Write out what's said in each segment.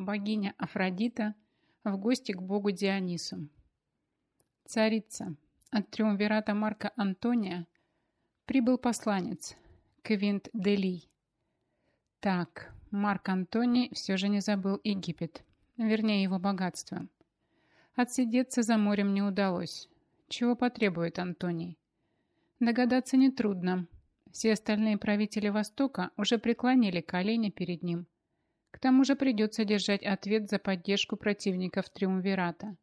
богиня Афродита, в гости к богу Дионису. Царица, от триумвирата Марка Антония прибыл посланец, Квинт Делий. Так, Марк Антоний все же не забыл Египет, вернее его богатство. Отсидеться за морем не удалось. Чего потребует Антоний? Догадаться нетрудно. Все остальные правители Востока уже преклонили колени перед ним. Тому же придется держать ответ за поддержку противников Триумвирата.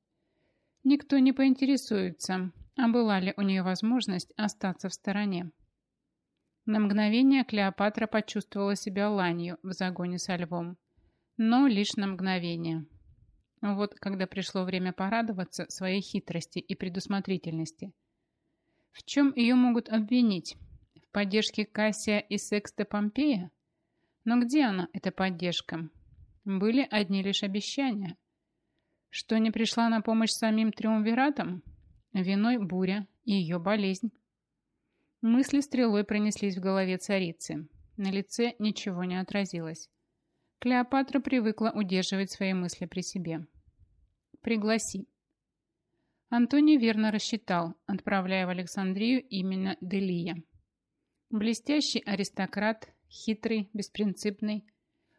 Никто не поинтересуется, а была ли у нее возможность остаться в стороне. На мгновение Клеопатра почувствовала себя ланью в загоне со львом. Но лишь на мгновение. Вот когда пришло время порадоваться своей хитрости и предусмотрительности. В чем ее могут обвинить? В поддержке Кассия и Секста Помпея? Но где она, эта поддержка? Были одни лишь обещания. Что не пришла на помощь самим триумвиратам? Виной буря и ее болезнь. Мысли стрелой пронеслись в голове царицы. На лице ничего не отразилось. Клеопатра привыкла удерживать свои мысли при себе. «Пригласи». Антоний верно рассчитал, отправляя в Александрию именно Делия. Блестящий аристократ, хитрый, беспринципный,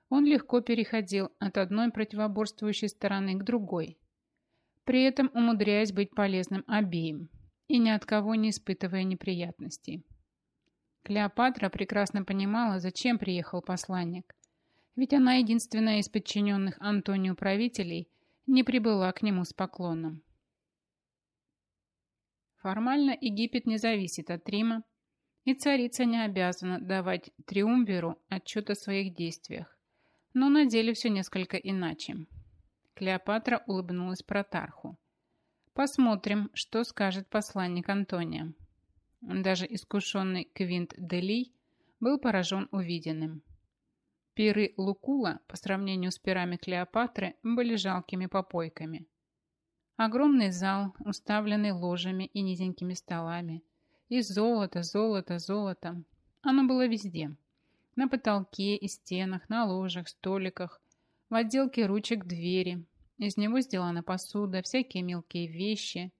он легко переходил от одной противоборствующей стороны к другой, при этом умудряясь быть полезным обеим и ни от кого не испытывая неприятностей. Клеопатра прекрасно понимала, зачем приехал посланник, ведь она единственная из подчиненных Антонию правителей не прибыла к нему с поклоном. Формально Египет не зависит от Рима, и царица не обязана давать Триумвиру отчет о своих действиях, но на деле все несколько иначе. Клеопатра улыбнулась Протарху. Посмотрим, что скажет посланник Антония. Даже искушенный Квинт Делий был поражен увиденным. Пиры Лукула по сравнению с пирами Клеопатры были жалкими попойками. Огромный зал, уставленный ложами и низенькими столами. И золото, золото, золото. Оно было везде. На потолке и стенах, на ложах, столиках, в отделке ручек двери, из него сделана посуда, всякие мелкие вещи.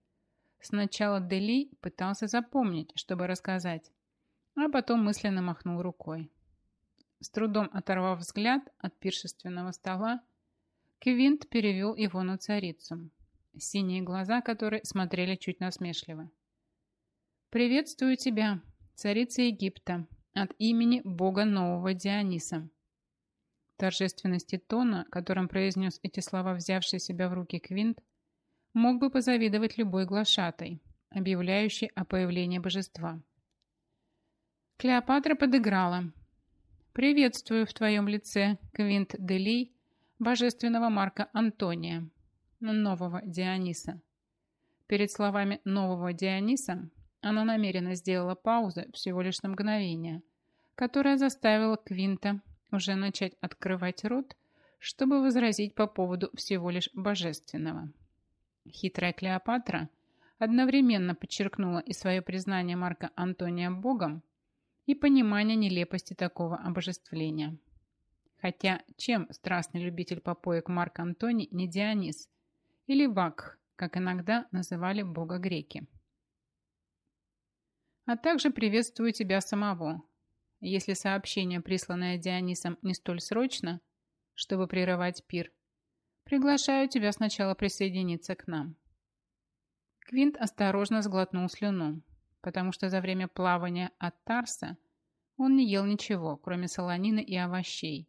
Сначала Дели пытался запомнить, чтобы рассказать, а потом мысленно махнул рукой. С трудом оторвав взгляд от пиршественного стола, Квинт перевел его на царицу, синие глаза которой смотрели чуть насмешливо. «Приветствую тебя, царица Египта, от имени бога нового Диониса», Торжественности тона, которым произнес эти слова взявший себя в руки Квинт, мог бы позавидовать любой глашатой, объявляющий о появлении божества. Клеопатра подыграла. «Приветствую в твоем лице, Квинт Делий, божественного Марка Антония, нового Диониса». Перед словами «нового Диониса» она намеренно сделала паузу всего лишь на мгновение, которая заставила Квинта уже начать открывать рот, чтобы возразить по поводу всего лишь божественного. Хитрая Клеопатра одновременно подчеркнула и свое признание Марка Антония Богом, и понимание нелепости такого обожествления. Хотя чем страстный любитель попоек Марк Антоний не Дионис или Вакх, как иногда называли бога греки. А также приветствую тебя самого, если сообщение, присланное Дионисом, не столь срочно, чтобы прерывать пир, приглашаю тебя сначала присоединиться к нам. Квинт осторожно сглотнул слюну, потому что за время плавания от Тарса он не ел ничего, кроме солонины и овощей,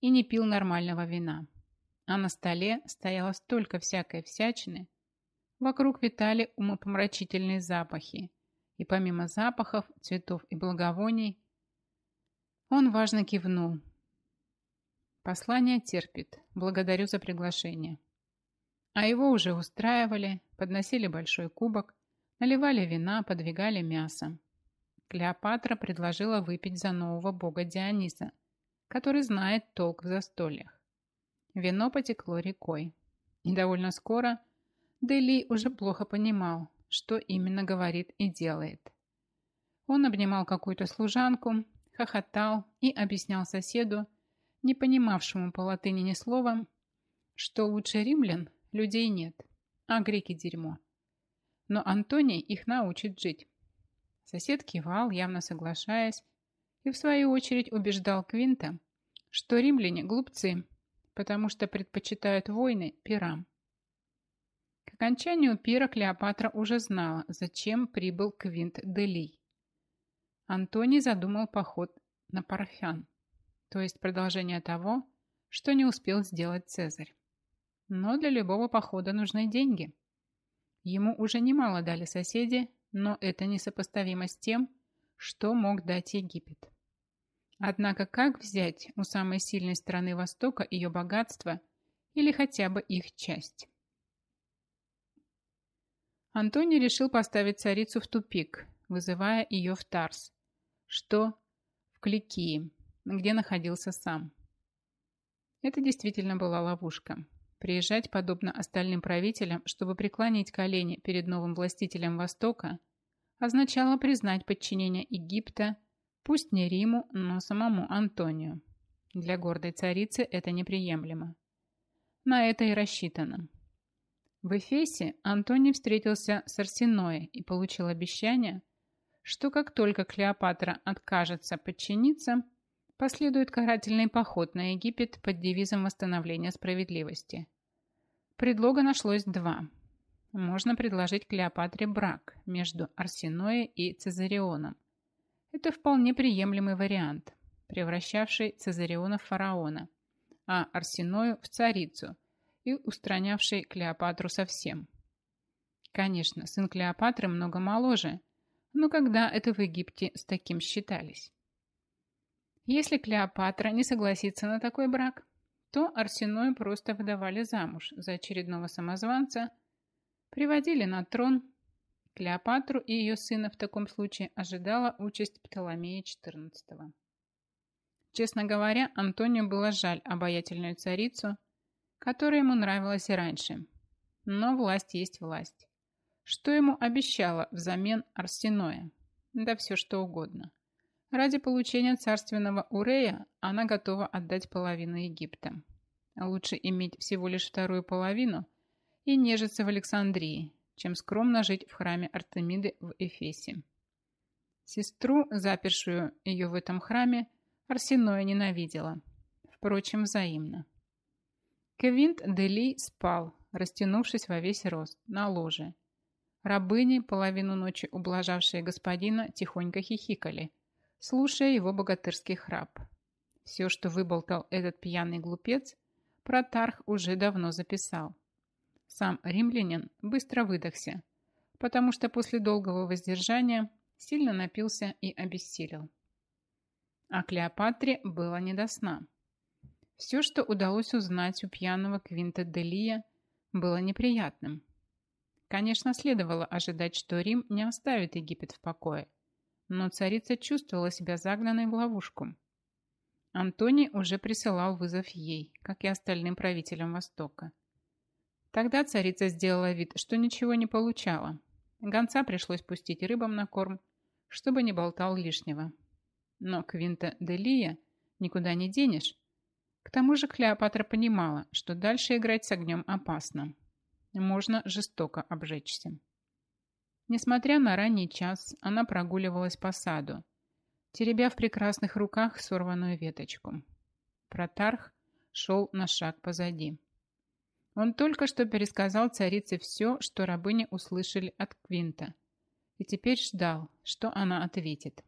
и не пил нормального вина. А на столе стояло столько всякой всячины, вокруг витали умопомрачительные запахи, и помимо запахов, цветов и благовоний – он важно кивнул. Послание терпит. Благодарю за приглашение. А его уже устраивали, подносили большой кубок, наливали вина, подвигали мясо. Клеопатра предложила выпить за нового бога Диониса, который знает толк в застольях. Вино потекло рекой. И довольно скоро Дели уже плохо понимал, что именно говорит и делает. Он обнимал какую-то служанку, хохотал и объяснял соседу, не понимавшему по латыни ни слова, что лучше римлян людей нет, а греки дерьмо. Но Антоний их научит жить. Сосед кивал, явно соглашаясь, и в свою очередь убеждал Квинта, что римляне глупцы, потому что предпочитают войны пирам. К окончанию пира Клеопатра уже знала, зачем прибыл Квинт Делий. Антоний задумал поход на Парфян, то есть продолжение того, что не успел сделать Цезарь. Но для любого похода нужны деньги. Ему уже немало дали соседи, но это несопоставимо с тем, что мог дать Египет. Однако как взять у самой сильной страны Востока ее богатство или хотя бы их часть? Антоний решил поставить царицу в тупик, вызывая ее в Тарс, что в Кликии, где находился сам. Это действительно была ловушка. Приезжать подобно остальным правителям, чтобы преклонить колени перед новым властителем Востока, означало признать подчинение Египта, пусть не Риму, но самому Антонию. Для гордой царицы это неприемлемо. На это и рассчитано. В Эфесе Антоний встретился с Арсеноей и получил обещание, что как только Клеопатра откажется подчиниться, последует карательный поход на Египет под девизом восстановления справедливости. Предлога нашлось два. Можно предложить Клеопатре брак между Арсеноей и Цезарионом. Это вполне приемлемый вариант, превращавший Цезариона в фараона, а Арсеною в царицу и устранявший Клеопатру совсем. Конечно, сын Клеопатры много моложе, но когда это в Египте с таким считались? Если Клеопатра не согласится на такой брак, то Арсеною просто выдавали замуж за очередного самозванца, приводили на трон. Клеопатру и ее сына в таком случае ожидала участь Птоломея XIV. Честно говоря, Антонию было жаль обаятельную царицу, которая ему нравилась и раньше. Но власть есть власть. Что ему обещала взамен Арсеноя? Да все что угодно. Ради получения царственного Урея она готова отдать половину Египта. Лучше иметь всего лишь вторую половину и нежиться в Александрии, чем скромно жить в храме Артемиды в Эфесе. Сестру, запершую ее в этом храме, Арсеноя ненавидела. Впрочем, взаимно. Кевинт Дели спал, растянувшись во весь рост, на ложе. Рабыни, половину ночи ублажавшие господина, тихонько хихикали – слушая его богатырский храп. Все, что выболтал этот пьяный глупец, Протарх уже давно записал. Сам римлянин быстро выдохся, потому что после долгого воздержания сильно напился и обессилел. А Клеопатре было не до сна. Все, что удалось узнать у пьяного Квинта Делия, было неприятным. Конечно, следовало ожидать, что Рим не оставит Египет в покое но царица чувствовала себя загнанной в ловушку. Антоний уже присылал вызов ей, как и остальным правителям Востока. Тогда царица сделала вид, что ничего не получала. Гонца пришлось пустить рыбам на корм, чтобы не болтал лишнего. Но Квинта Делия никуда не денешь. Тому же Клеопатра понимала, что дальше играть с огнем опасно. Можно жестоко обжечься. Несмотря на ранний час, она прогуливалась по саду, теребя в прекрасных руках сорванную веточку. Протарх шел на шаг позади. Он только что пересказал царице все, что рабыни услышали от Квинта, и теперь ждал, что она ответит.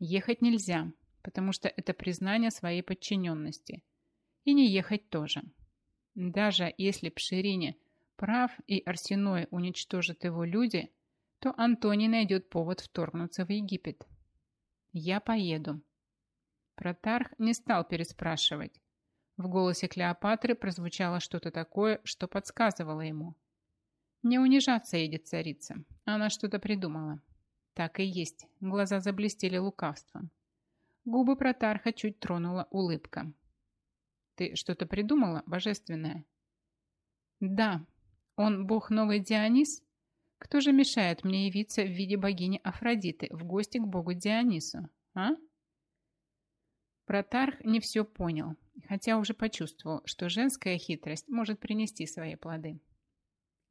Ехать нельзя, потому что это признание своей подчиненности. И не ехать тоже. Даже если Пширине прав и Арсеной уничтожат его люди – то Антоний найдет повод вторгнуться в Египет. Я поеду. Протарх не стал переспрашивать. В голосе Клеопатры прозвучало что-то такое, что подсказывало ему. Не унижаться едет царица. Она что-то придумала. Так и есть. Глаза заблестели лукавством. Губы Протарха чуть тронула улыбка. «Ты что-то придумала, божественное?» «Да. Он бог новый Дионис?» Кто же мешает мне явиться в виде богини Афродиты в гости к богу Дионису, а? Протарх не все понял, хотя уже почувствовал, что женская хитрость может принести свои плоды.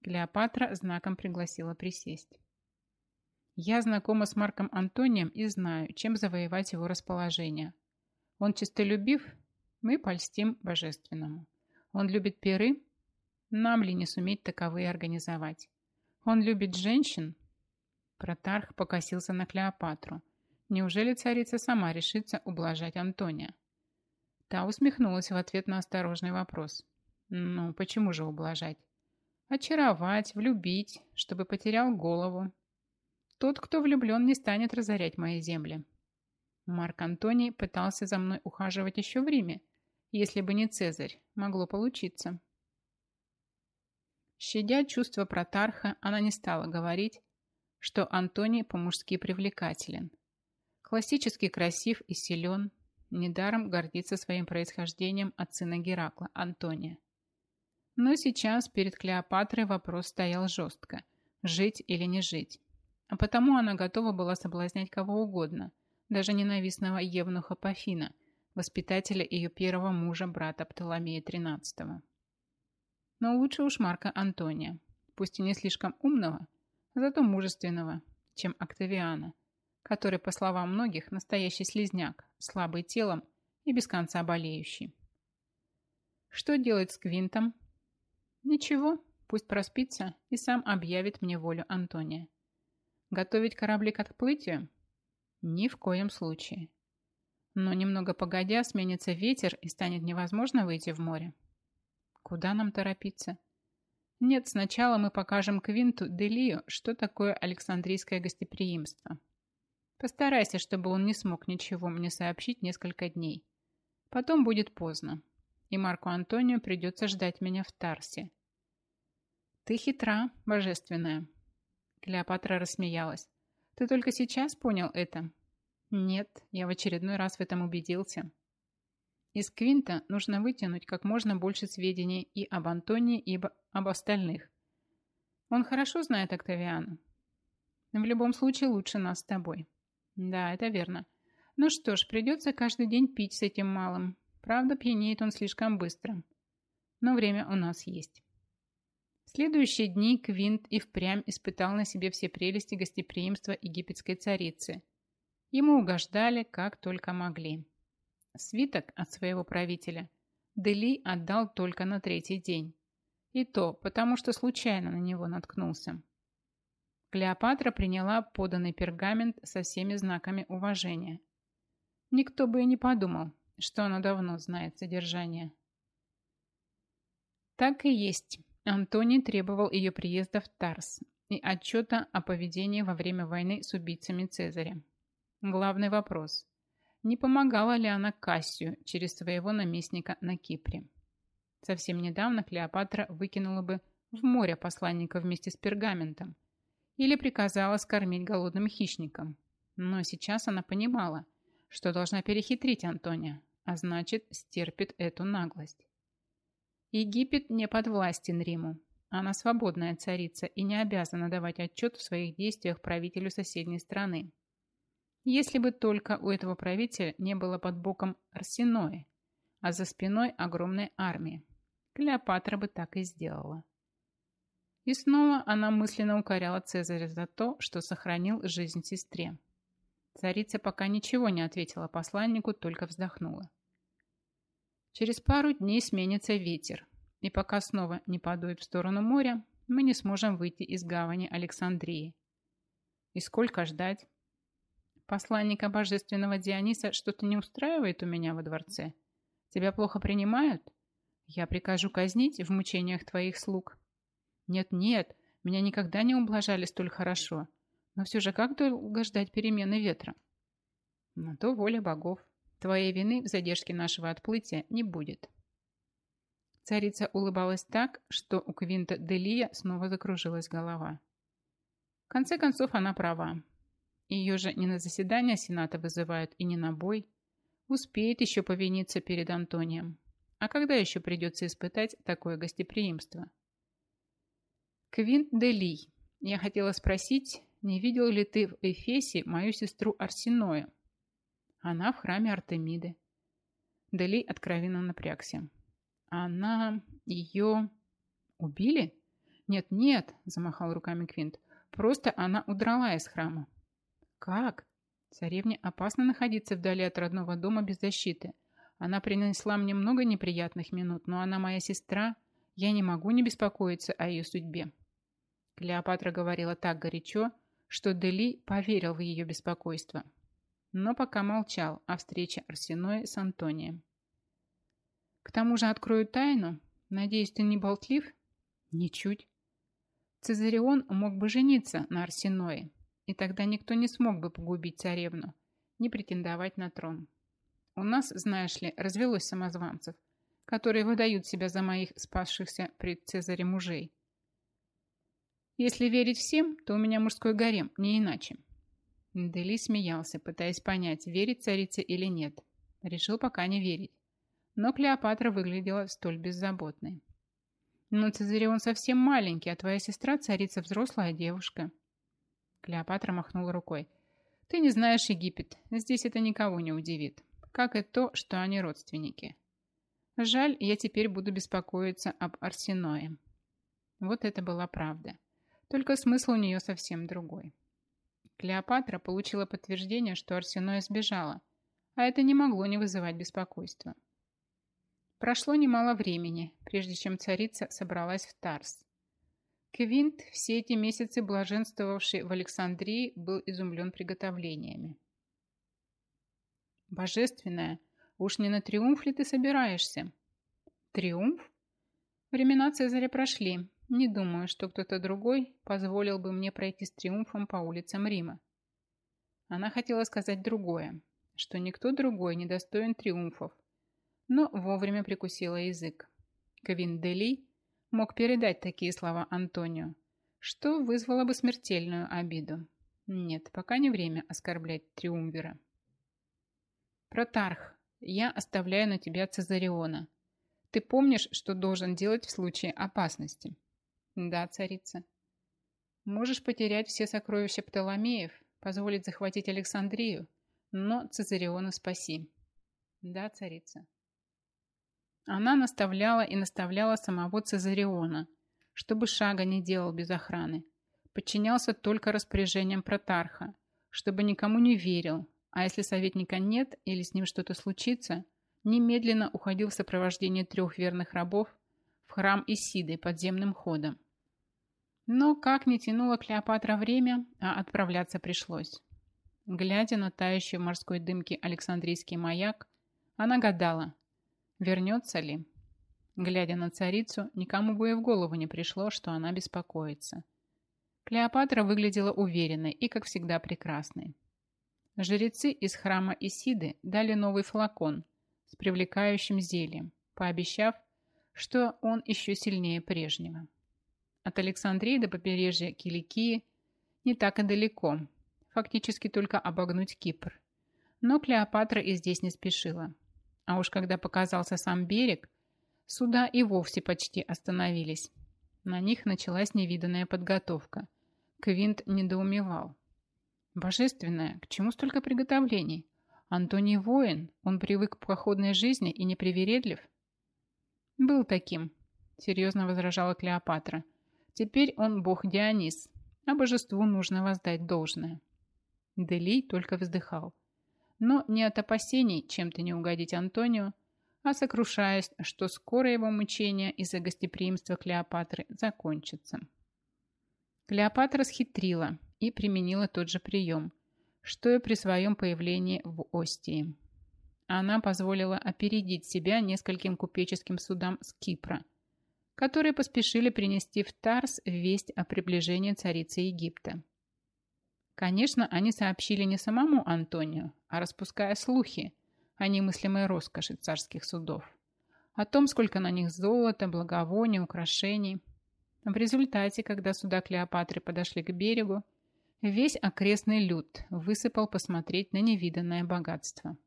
Клеопатра знаком пригласила присесть. Я знакома с Марком Антонием и знаю, чем завоевать его расположение. Он честолюбив, мы польстим божественному. Он любит перы, нам ли не суметь таковые организовать? Он любит женщин? Протарх покосился на Клеопатру. Неужели царица сама решится ублажать Антония? Та усмехнулась в ответ на осторожный вопрос. Ну, почему же ублажать? Очаровать, влюбить, чтобы потерял голову. Тот, кто влюблен, не станет разорять мои земли. Марк Антоний пытался за мной ухаживать еще в Риме. Если бы не Цезарь, могло получиться. Щадя чувство протарха, она не стала говорить, что Антоний по-мужски привлекателен. Классически красив и силен, недаром гордится своим происхождением от сына Геракла, Антония. Но сейчас перед Клеопатрой вопрос стоял жестко – жить или не жить. А потому она готова была соблазнять кого угодно, даже ненавистного Евнуха Пафина, воспитателя ее первого мужа, брата Птоломея XIII но лучше уж Марка Антония, пусть и не слишком умного, зато мужественного, чем Октавиана, который, по словам многих, настоящий слезняк, слабый телом и без конца болеющий. Что делать с Квинтом? Ничего, пусть проспится и сам объявит мне волю Антония. Готовить корабли к отплытию? Ни в коем случае. Но немного погодя сменится ветер и станет невозможно выйти в море. Куда нам торопиться? Нет, сначала мы покажем Квинту Делию, что такое Александрийское гостеприимство. Постарайся, чтобы он не смог ничего мне сообщить несколько дней. Потом будет поздно, и Марку Антонию придется ждать меня в Тарсе. Ты хитра, божественная. Клеопатра рассмеялась. Ты только сейчас понял это? Нет, я в очередной раз в этом убедился. Из Квинта нужно вытянуть как можно больше сведений и об Антонии, и об остальных. Он хорошо знает Октавиана. В любом случае лучше нас с тобой. Да, это верно. Ну что ж, придется каждый день пить с этим малым. Правда, пьянеет он слишком быстро. Но время у нас есть. В следующие дни Квинт и впрямь испытал на себе все прелести гостеприимства египетской царицы. Ему угождали, как только могли. Свиток от своего правителя Дели отдал только на третий день. И то потому, что случайно на него наткнулся. Клеопатра приняла поданный пергамент со всеми знаками уважения. Никто бы и не подумал, что она давно знает содержание. Так и есть. Антоний требовал ее приезда в Тарс и отчета о поведении во время войны с убийцами Цезаря. Главный вопрос не помогала ли она Кассию через своего наместника на Кипре. Совсем недавно Клеопатра выкинула бы в море посланника вместе с пергаментом или приказала скормить голодным хищникам. Но сейчас она понимала, что должна перехитрить Антония, а значит, стерпит эту наглость. Египет не подвластен Риму. Она свободная царица и не обязана давать отчет в своих действиях правителю соседней страны. Если бы только у этого правителя не было под боком Арсенои, а за спиной огромной армии. Клеопатра бы так и сделала. И снова она мысленно укоряла Цезаря за то, что сохранил жизнь сестре. Царица пока ничего не ответила посланнику, только вздохнула. Через пару дней сменится ветер, и пока снова не подует в сторону моря, мы не сможем выйти из гавани Александрии. И сколько ждать? Посланника божественного Диониса что-то не устраивает у меня во дворце? Тебя плохо принимают? Я прикажу казнить в мучениях твоих слуг. Нет-нет, меня никогда не ублажали столь хорошо. Но все же как долго ждать перемены ветра? На то воля богов. Твоей вины в задержке нашего отплытия не будет. Царица улыбалась так, что у Квинта Делия снова закружилась голова. В конце концов, она права. Ее же не на заседание Сената вызывают и не на бой. Успеет еще повиниться перед Антонием. А когда еще придется испытать такое гостеприимство? Квинт де Ли, я хотела спросить, не видел ли ты в Эфесе мою сестру Арсеною? Она в храме Артемиды. Дели откровенно напрягся. Она... ее... убили? Нет-нет, замахал руками Квинт. Просто она удрала из храма. Как? Царевне опасно находиться вдали от родного дома без защиты. Она принесла мне много неприятных минут, но она моя сестра. Я не могу не беспокоиться о ее судьбе. Клеопатра говорила так горячо, что Дели поверил в ее беспокойство. Но пока молчал о встрече Арсеноя с Антонием. К тому же открою тайну. Надеюсь, ты не болтлив? Ничуть. Цезарион мог бы жениться на Арсеное, и тогда никто не смог бы погубить царевну, не претендовать на трон. У нас, знаешь ли, развелось самозванцев, которые выдают себя за моих спасшихся пред Цезарем мужей. Если верить всем, то у меня мужской гарем, не иначе. Дели смеялся, пытаясь понять, верить царице или нет. Решил пока не верить. Но Клеопатра выглядела столь беззаботной. Но Цезарион совсем маленький, а твоя сестра царица взрослая девушка. Клеопатра махнула рукой. Ты не знаешь Египет. Здесь это никого не удивит. Как и то, что они родственники. Жаль, я теперь буду беспокоиться об Арсеное. Вот это была правда. Только смысл у нее совсем другой. Клеопатра получила подтверждение, что Арсеноя сбежала, а это не могло не вызывать беспокойства. Прошло немало времени, прежде чем царица собралась в Тарс. Квинт, все эти месяцы блаженствовавший в Александрии, был изумлен приготовлениями. «Божественная, уж не на триумф ли ты собираешься?» «Триумф? Времена Цезаря прошли. Не думаю, что кто-то другой позволил бы мне пройти с триумфом по улицам Рима». Она хотела сказать другое, что никто другой не достоин триумфов, но вовремя прикусила язык. Квиндели мог передать такие слова Антонио, что вызвало бы смертельную обиду. Нет, пока не время оскорблять Триумвира. Протарх, я оставляю на тебя Цезариона. Ты помнишь, что должен делать в случае опасности? Да, царица. Можешь потерять все сокровища Птоломеев, позволить захватить Александрию, но Цезариона спаси. Да, царица. Она наставляла и наставляла самого Цезариона, чтобы шага не делал без охраны. Подчинялся только распоряжениям протарха, чтобы никому не верил, а если советника нет или с ним что-то случится, немедленно уходил в сопровождении трех верных рабов в храм Исиды подземным ходом. Но как не тянула Клеопатра время, а отправляться пришлось. Глядя на тающий в морской дымке Александрийский маяк, она гадала, Вернется ли? Глядя на царицу, никому бы и в голову не пришло, что она беспокоится. Клеопатра выглядела уверенной и, как всегда, прекрасной. Жрецы из храма Исиды дали новый флакон с привлекающим зельем, пообещав, что он еще сильнее прежнего. От Александрии до побережья Киликии не так и далеко, фактически только обогнуть Кипр. Но Клеопатра и здесь не спешила. А уж когда показался сам берег, суда и вовсе почти остановились. На них началась невиданная подготовка. Квинт недоумевал. Божественное, к чему столько приготовлений? Антоний воин, он привык к походной жизни и непривередлив? Был таким, серьезно возражала Клеопатра. Теперь он бог Дионис, а божеству нужно воздать должное. Делий только вздыхал но не от опасений чем-то не угодить Антонио, а сокрушаясь, что скоро его мучения из-за гостеприимства Клеопатры закончатся. Клеопатра схитрила и применила тот же прием, что и при своем появлении в Остии. Она позволила опередить себя нескольким купеческим судам с Кипра, которые поспешили принести в Тарс весть о приближении царицы Египта. Конечно, они сообщили не самому Антонию, а распуская слухи о немыслимой роскоши царских судов, о том, сколько на них золота, благовоний, украшений. В результате, когда суда Клеопатры подошли к берегу, весь окрестный люд высыпал посмотреть на невиданное богатство.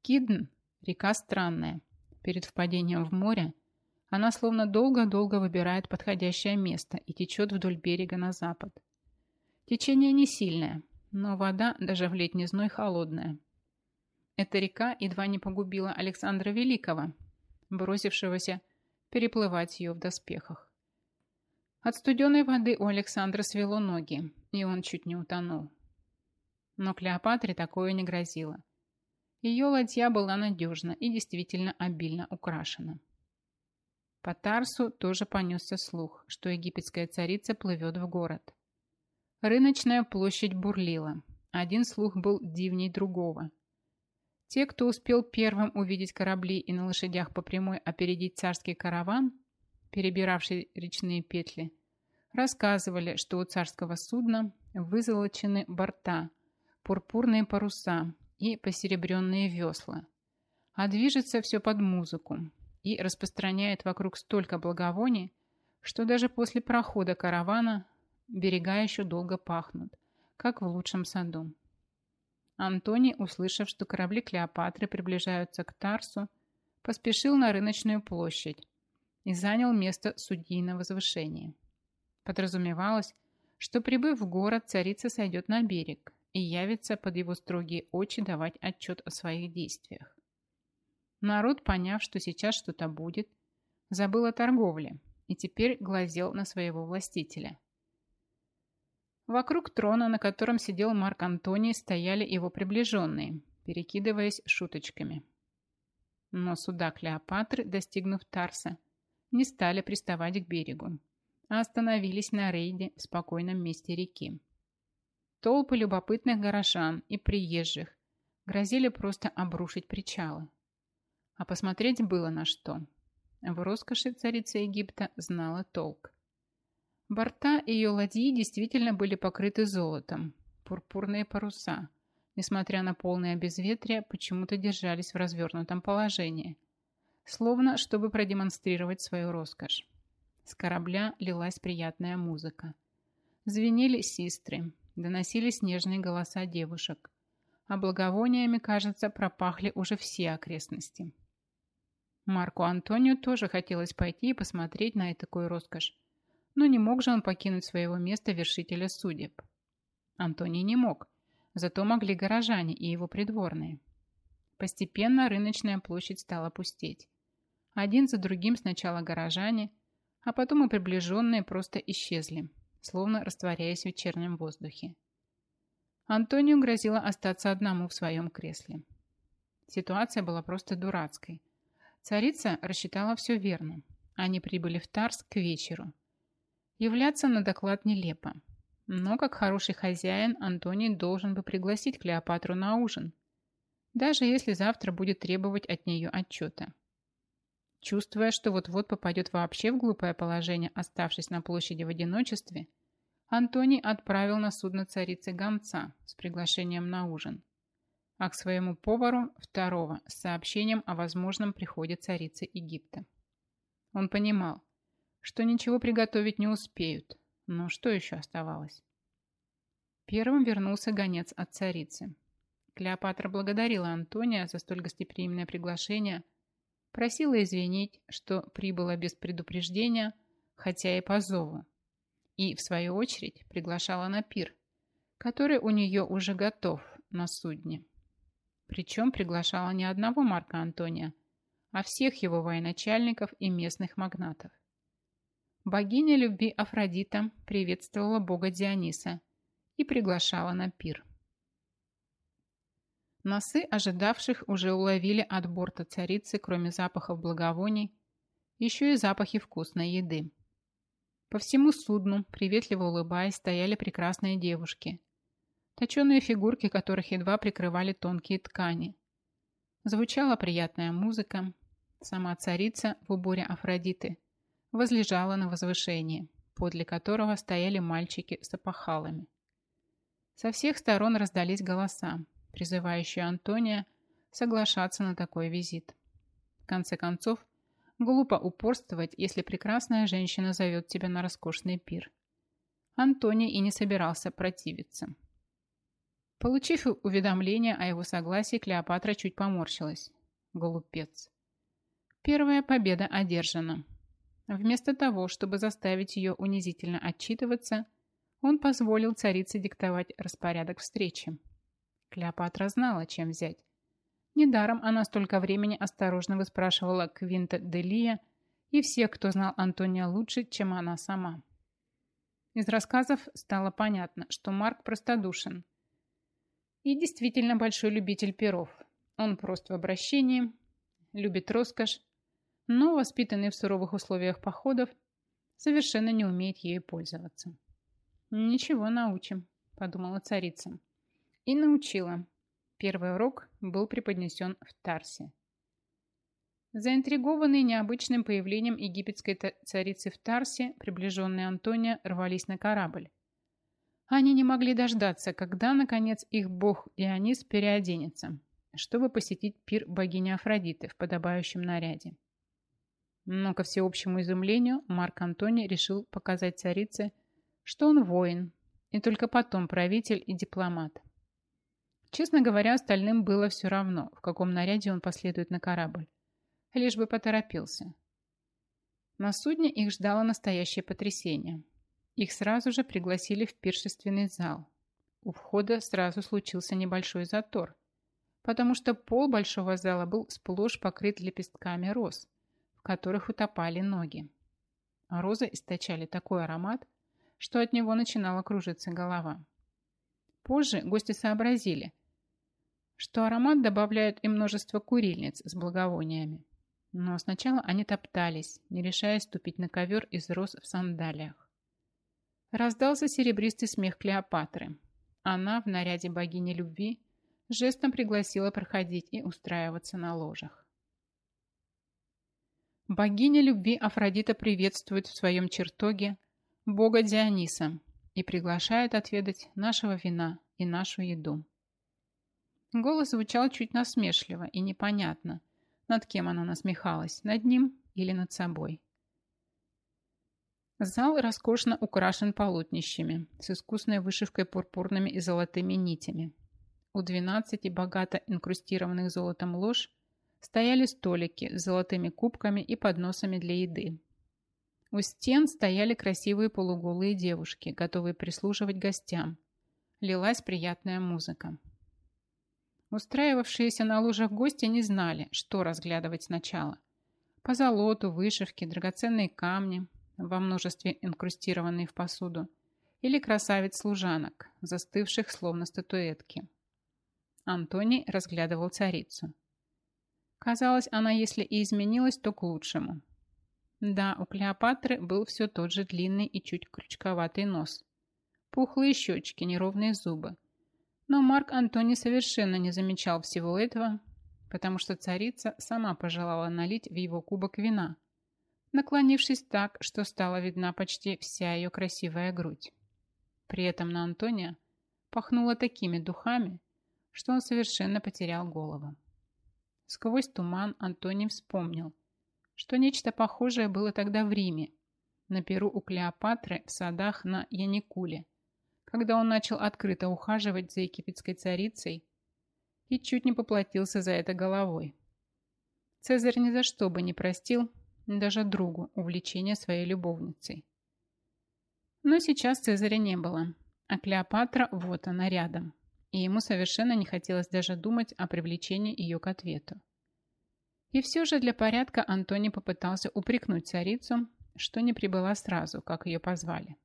Кидн – река странная. Перед впадением в море она словно долго-долго выбирает подходящее место и течет вдоль берега на запад – Течение не сильное, но вода даже в летний зной холодная. эта река едва не погубила Александра Великого, бросившегося переплывать ее в доспехах. От студеной воды у Александра свело ноги, и он чуть не утонул. Но Клеопатре такое не грозило. Ее ладья была надежна и действительно обильно украшена. По Тарсу тоже понесся слух, что египетская царица плывет в город. Рыночная площадь бурлила. Один слух был дивней другого. Те, кто успел первым увидеть корабли и на лошадях по прямой опередить царский караван, перебиравший речные петли, рассказывали, что у царского судна вызолочены борта, пурпурные паруса и посеребренные весла, а движется все под музыку и распространяет вокруг столько благовоний, что даже после прохода каравана берега еще долго пахнут, как в лучшем саду. Антоний, услышав, что корабли Клеопатры приближаются к Тарсу, поспешил на рыночную площадь и занял место судьи на возвышении. Подразумевалось, что, прибыв в город, царица сойдет на берег и явится под его строгие очи давать отчет о своих действиях. Народ, поняв, что сейчас что-то будет, забыл о торговле и теперь глазел на своего властителя. Вокруг трона, на котором сидел Марк Антоний, стояли его приближенные, перекидываясь шуточками. Но суда Клеопатры, достигнув Тарса, не стали приставать к берегу, а остановились на рейде в спокойном месте реки. Толпы любопытных горожан и приезжих грозили просто обрушить причалы. А посмотреть было на что. В роскоши царица Египта знала толк. Борта ее ладьи действительно были покрыты золотом. Пурпурные паруса, несмотря на полное безветрие, почему-то держались в развернутом положении, словно чтобы продемонстрировать свою роскошь. С корабля лилась приятная музыка. Звенели систры, доносились нежные голоса девушек, а благовониями, кажется, пропахли уже все окрестности. Марку Антонию тоже хотелось пойти и посмотреть на такую роскошь, но не мог же он покинуть своего места вершителя судеб. Антоний не мог, зато могли горожане и его придворные. Постепенно рыночная площадь стала пустеть. Один за другим сначала горожане, а потом и приближенные просто исчезли, словно растворяясь в вечернем воздухе. Антонию грозило остаться одному в своем кресле. Ситуация была просто дурацкой. Царица рассчитала все верно. Они прибыли в Тарс к вечеру. Являться на доклад нелепо. Но, как хороший хозяин, Антоний должен бы пригласить Клеопатру на ужин, даже если завтра будет требовать от нее отчета. Чувствуя, что вот-вот попадет вообще в глупое положение, оставшись на площади в одиночестве, Антоний отправил на судно царицы гонца с приглашением на ужин а к своему повару второго с сообщением о возможном приходе царицы Египта. Он понимал, что ничего приготовить не успеют, но что еще оставалось? Первым вернулся гонец от царицы. Клеопатра благодарила Антония за столь гостеприимное приглашение, просила извинить, что прибыла без предупреждения, хотя и по зову, и, в свою очередь, приглашала на пир, который у нее уже готов на судне. Причем приглашала не одного Марка Антония, а всех его военачальников и местных магнатов. Богиня любви Афродита приветствовала бога Диониса и приглашала на пир. Носы ожидавших уже уловили от борта царицы, кроме запахов благовоний, еще и запахи вкусной еды. По всему судну, приветливо улыбаясь, стояли прекрасные девушки, точеные фигурки которых едва прикрывали тонкие ткани. Звучала приятная музыка. Сама царица в уборе Афродиты возлежала на возвышении, подле которого стояли мальчики с опахалами. Со всех сторон раздались голоса, призывающие Антония соглашаться на такой визит. В конце концов, глупо упорствовать, если прекрасная женщина зовет тебя на роскошный пир. Антоний и не собирался противиться. Получив уведомление о его согласии, Клеопатра чуть поморщилась. Глупец. Первая победа одержана. Вместо того, чтобы заставить ее унизительно отчитываться, он позволил царице диктовать распорядок встречи. Клеопатра знала, чем взять. Недаром она столько времени осторожно выспрашивала Квинта Делия и всех, кто знал Антония лучше, чем она сама. Из рассказов стало понятно, что Марк простодушен и действительно большой любитель перов. Он прост в обращении, любит роскошь, но, воспитанный в суровых условиях походов, совершенно не умеет ею пользоваться. «Ничего, научим», – подумала царица. И научила. Первый урок был преподнесен в Тарсе. Заинтригованные необычным появлением египетской царицы в Тарсе, приближенные Антония рвались на корабль. Они не могли дождаться, когда, наконец, их бог Дионис переоденется, чтобы посетить пир богини Афродиты в подобающем наряде. Но, ко всеобщему изумлению, Марк Антоний решил показать царице, что он воин, и только потом правитель и дипломат. Честно говоря, остальным было все равно, в каком наряде он последует на корабль лишь бы поторопился. На судне их ждало настоящее потрясение. Их сразу же пригласили в пиршественный зал. У входа сразу случился небольшой затор, потому что пол большого зала был сплошь покрыт лепестками роз, которых утопали ноги. Розы источали такой аромат, что от него начинала кружиться голова. Позже гости сообразили, что аромат добавляют и множество курильниц с благовониями. Но сначала они топтались, не решая ступить на ковер из роз в сандалиях. Раздался серебристый смех Клеопатры. Она в наряде богини любви жестом пригласила проходить и устраиваться на ложах. Богиня любви Афродита приветствует в своем чертоге бога Диониса и приглашает отведать нашего вина и нашу еду. Голос звучал чуть насмешливо и непонятно, над кем она насмехалась? Над ним или над собой? Зал роскошно украшен полотнищами с искусной вышивкой пурпурными и золотыми нитями. У двенадцати богато инкрустированных золотом лож стояли столики с золотыми кубками и подносами для еды. У стен стояли красивые полуголые девушки, готовые прислуживать гостям. Лилась приятная музыка. Устраивавшиеся на лужах гости не знали, что разглядывать сначала. По золоту, вышивке, драгоценные камни, во множестве инкрустированные в посуду, или красавиц-служанок, застывших словно статуэтки. Антоний разглядывал царицу. Казалось, она, если и изменилась, то к лучшему. Да, у Клеопатры был все тот же длинный и чуть крючковатый нос. Пухлые щечки, неровные зубы – но Марк Антони совершенно не замечал всего этого, потому что царица сама пожелала налить в его кубок вина, наклонившись так, что стала видна почти вся ее красивая грудь. При этом на Антония пахнуло такими духами, что он совершенно потерял голову. Сквозь туман Антоний вспомнил, что нечто похожее было тогда в Риме, на перу у Клеопатры в садах на Яникуле – когда он начал открыто ухаживать за египетской царицей и чуть не поплатился за это головой. Цезарь ни за что бы не простил даже другу увлечения своей любовницей. Но сейчас Цезаря не было, а Клеопатра вот она рядом, и ему совершенно не хотелось даже думать о привлечении ее к ответу. И все же для порядка Антоний попытался упрекнуть царицу, что не прибыла сразу, как ее позвали.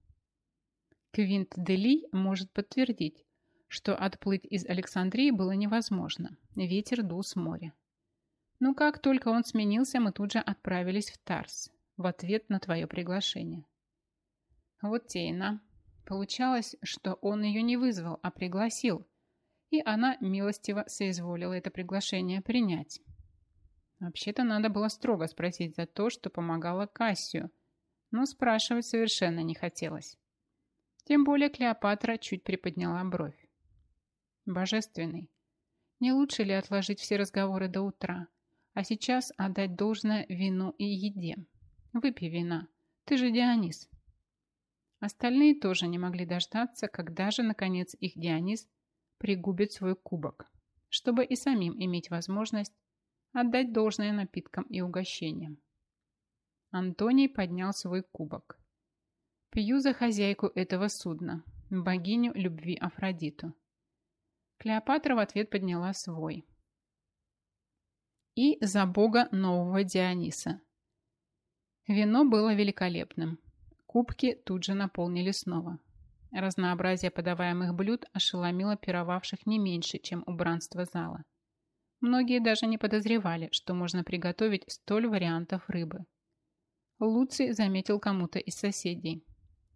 Квинт Дели может подтвердить, что отплыть из Александрии было невозможно. Ветер дул с моря. Но как только он сменился, мы тут же отправились в Тарс в ответ на твое приглашение. Вот Тейна. Получалось, что он ее не вызвал, а пригласил, и она милостиво соизволила это приглашение принять. Вообще-то надо было строго спросить за то, что помогала Кассию, но спрашивать совершенно не хотелось. Тем более Клеопатра чуть приподняла бровь. Божественный. Не лучше ли отложить все разговоры до утра, а сейчас отдать должное вину и еде? Выпей вина. Ты же Дионис. Остальные тоже не могли дождаться, когда же, наконец, их Дионис пригубит свой кубок, чтобы и самим иметь возможность отдать должное напиткам и угощениям. Антоний поднял свой кубок. Пью за хозяйку этого судна, богиню любви Афродиту. Клеопатра в ответ подняла свой. и за бога нового Диониса. Вино было великолепным. Кубки тут же наполнили снова. Разнообразие подаваемых блюд ошеломило пировавших не меньше, чем убранство зала. Многие даже не подозревали, что можно приготовить столь вариантов рыбы. Луций заметил кому-то из соседей.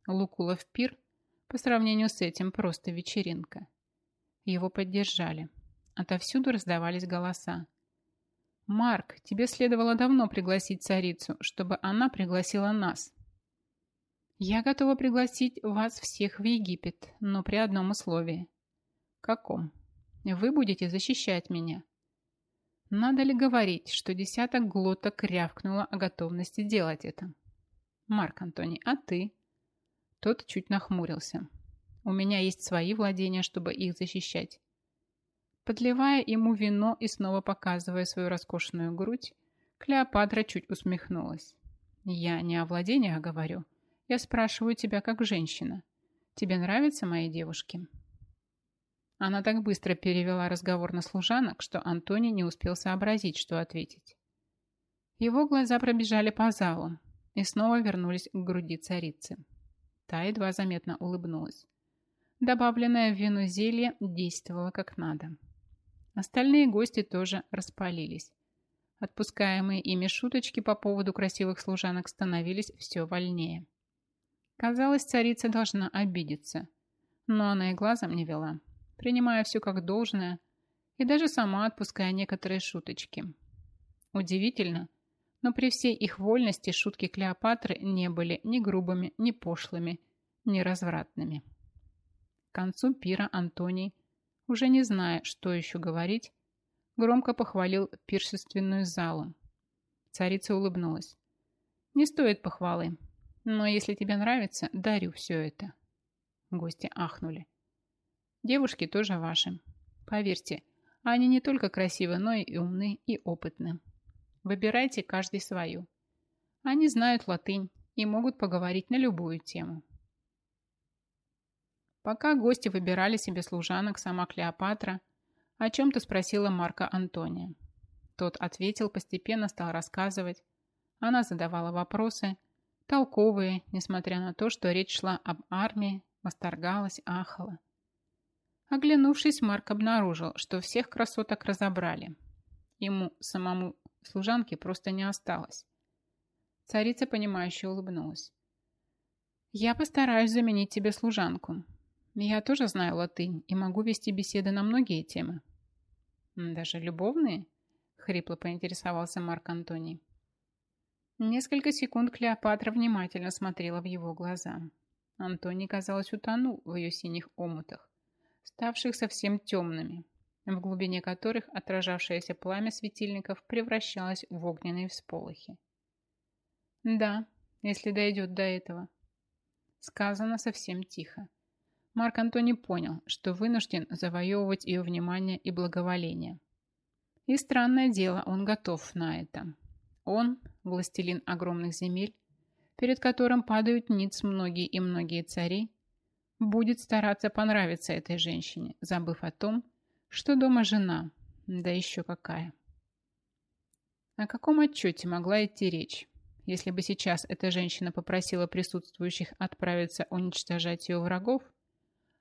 Лукулов пир по сравнению с этим просто вечеринка. Его поддержали. Отовсюду раздавались голоса. «Марк, тебе следовало давно пригласить царицу, чтобы она пригласила нас». «Я готова пригласить вас всех в Египет, но при одном условии». «Каком?» «Вы будете защищать меня». Надо ли говорить, что десяток глоток рявкнуло о готовности делать это? «Марк Антоний, а ты?» Тот чуть нахмурился. «У меня есть свои владения, чтобы их защищать. Подливая ему вино и снова показывая свою роскошную грудь, Клеопатра чуть усмехнулась. «Я не о владениях говорю. Я спрашиваю тебя как женщина. Тебе нравятся мои девушки?» Она так быстро перевела разговор на служанок, что Антоний не успел сообразить, что ответить. Его глаза пробежали по залу и снова вернулись к груди царицы. Та едва заметно улыбнулась. Добавленное в вино зелье действовало как надо. Остальные гости тоже распалились. Отпускаемые ими шуточки по поводу красивых служанок становились все вольнее. Казалось, царица должна обидеться. Но она и глазом не вела, принимая все как должное и даже сама отпуская некоторые шуточки. Удивительно, но при всей их вольности шутки Клеопатры не были ни грубыми, ни пошлыми, ни развратными. К концу пира Антоний – уже не зная, что еще говорить, громко похвалил пиршественную залу. Царица улыбнулась. «Не стоит похвалы, но если тебе нравится, дарю все это». Гости ахнули. «Девушки тоже ваши. Поверьте, они не только красивы, но и умны и опытны. Выбирайте каждый свою. Они знают латынь и могут поговорить на любую тему. Пока гости выбирали себе служанок, сама Клеопатра о чем-то спросила Марка Антония. Тот ответил, постепенно стал рассказывать. Она задавала вопросы, толковые, несмотря на то, что речь шла об армии, восторгалась, ахала. Оглянувшись, Марк обнаружил, что всех красоток разобрали. Ему самому служанки просто не осталось. Царица, понимающе улыбнулась. «Я постараюсь заменить тебе служанку. Я тоже знаю латынь и могу вести беседы на многие темы. Даже любовные? Хрипло поинтересовался Марк Антоний. Несколько секунд Клеопатра внимательно смотрела в его глаза. Антоний, казалось, утонул в ее синих омутах, ставших совсем темными, в глубине которых отражавшееся пламя светильников превращалось в огненные всполохи. «Да, если дойдет до этого», сказано совсем тихо. Марк Антони понял, что вынужден завоевывать ее внимание и благоволение. И странное дело, он готов на это. Он, властелин огромных земель, перед которым падают ниц многие и многие цари, будет стараться понравиться этой женщине, забыв о том, что дома жена, да еще какая. О каком отчете могла идти речь, если бы сейчас эта женщина попросила присутствующих отправиться уничтожать ее врагов,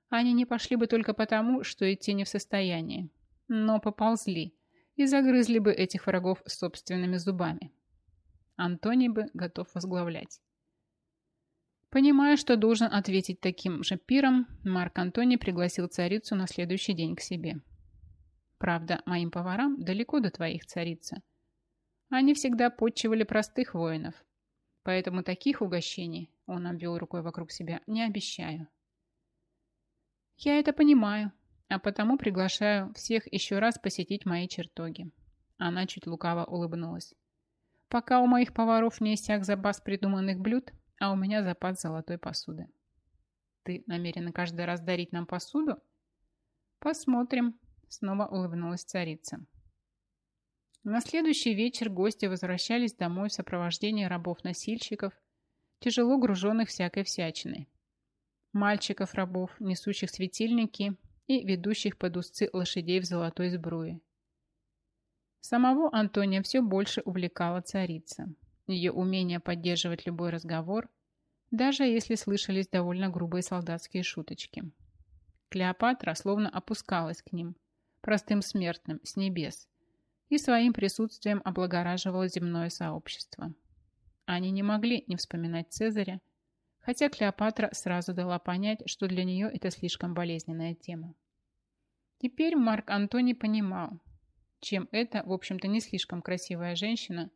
они не пошли бы только потому, что идти не в состоянии, но поползли и загрызли бы этих врагов собственными зубами. Антоний бы готов возглавлять. Понимая, что должен ответить таким же пиром, Марк Антоний пригласил царицу на следующий день к себе. Правда, моим поварам далеко до твоих, царица. Они всегда подчивали простых воинов, поэтому таких угощений, он обвел рукой вокруг себя, не обещаю. Я это понимаю, а потому приглашаю всех еще раз посетить мои чертоги. Она чуть лукаво улыбнулась. Пока у моих поваров не иссяк запас придуманных блюд, а у меня запас золотой посуды. Ты намерена каждый раз дарить нам посуду? Посмотрим, снова улыбнулась царица. На следующий вечер гости возвращались домой в сопровождении рабов-носильщиков, тяжело груженных всякой всячиной мальчиков-рабов, несущих светильники и ведущих под узцы лошадей в золотой сбруе. Самого Антония все больше увлекала царица. Ее умение поддерживать любой разговор, даже если слышались довольно грубые солдатские шуточки. Клеопатра словно опускалась к ним, простым смертным, с небес, и своим присутствием облагораживала земное сообщество. Они не могли не вспоминать Цезаря, хотя Клеопатра сразу дала понять, что для нее это слишком болезненная тема. Теперь Марк Антоний понимал, чем эта, в общем-то, не слишком красивая женщина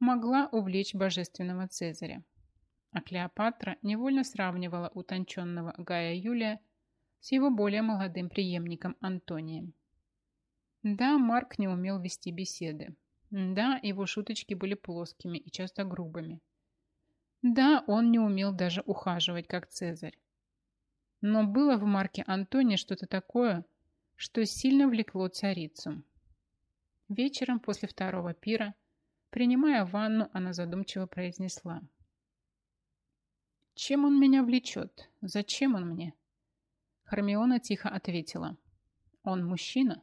могла увлечь божественного Цезаря. А Клеопатра невольно сравнивала утонченного Гая Юлия с его более молодым преемником Антонием. Да, Марк не умел вести беседы. Да, его шуточки были плоскими и часто грубыми. Да, он не умел даже ухаживать, как Цезарь. Но было в Марке Антоне что-то такое, что сильно влекло царицу. Вечером после второго пира, принимая ванну, она задумчиво произнесла. «Чем он меня влечет? Зачем он мне?» Хармиона тихо ответила. «Он мужчина,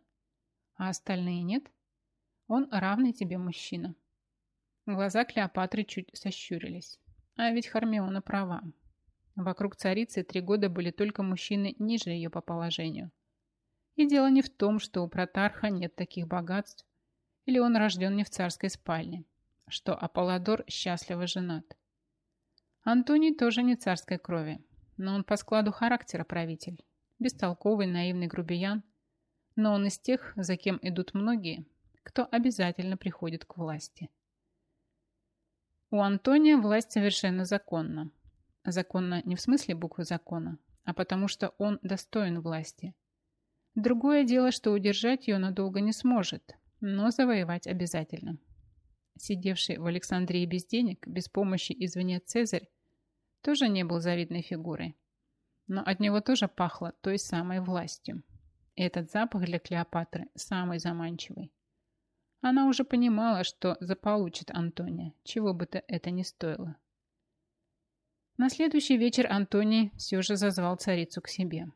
а остальные нет? Он равный тебе мужчина». Глаза Клеопатры чуть сощурились. А ведь Хармиона права. Вокруг царицы три года были только мужчины ниже ее по положению. И дело не в том, что у Протарха нет таких богатств, или он рожден не в царской спальне, что Аполлодор счастливо женат. Антоний тоже не царской крови, но он по складу характера правитель, бестолковый, наивный грубиян, но он из тех, за кем идут многие, кто обязательно приходит к власти. У Антония власть совершенно законна. Законна не в смысле буквы закона, а потому что он достоин власти. Другое дело, что удержать ее надолго не сможет, но завоевать обязательно. Сидевший в Александрии без денег, без помощи извне Цезарь, тоже не был завидной фигурой. Но от него тоже пахло той самой властью. И этот запах для Клеопатры самый заманчивый. Она уже понимала, что заполучит Антония, чего бы то это ни стоило. На следующий вечер Антоний все же зазвал царицу к себе.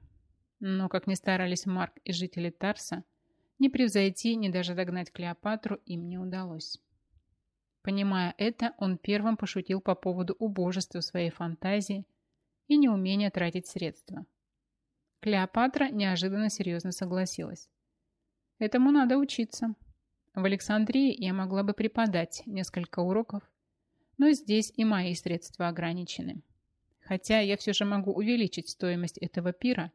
Но, как ни старались Марк и жители Тарса, ни превзойти, ни даже догнать Клеопатру им не удалось. Понимая это, он первым пошутил по поводу убожества своей фантазии и неумения тратить средства. Клеопатра неожиданно серьезно согласилась. Этому надо учиться. В Александрии я могла бы преподать несколько уроков, но здесь и мои средства ограничены. Хотя я все же могу увеличить стоимость этого пира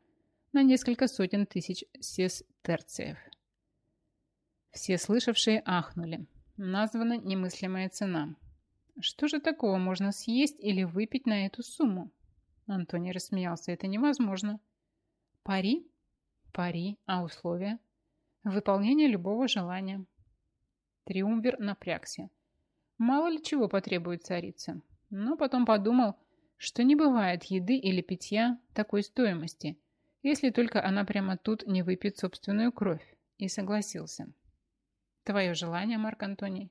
на несколько сотен тысяч сестерциев. Все слышавшие ахнули. Названа немыслимая цена. Что же такого можно съесть или выпить на эту сумму? Антоний рассмеялся. Это невозможно. Пари? Пари. А условия? Выполнение любого желания. Триумвир напрягся. Мало ли чего потребует царица. Но потом подумал, что не бывает еды или питья такой стоимости, если только она прямо тут не выпьет собственную кровь, и согласился. Твое желание, Марк Антоний?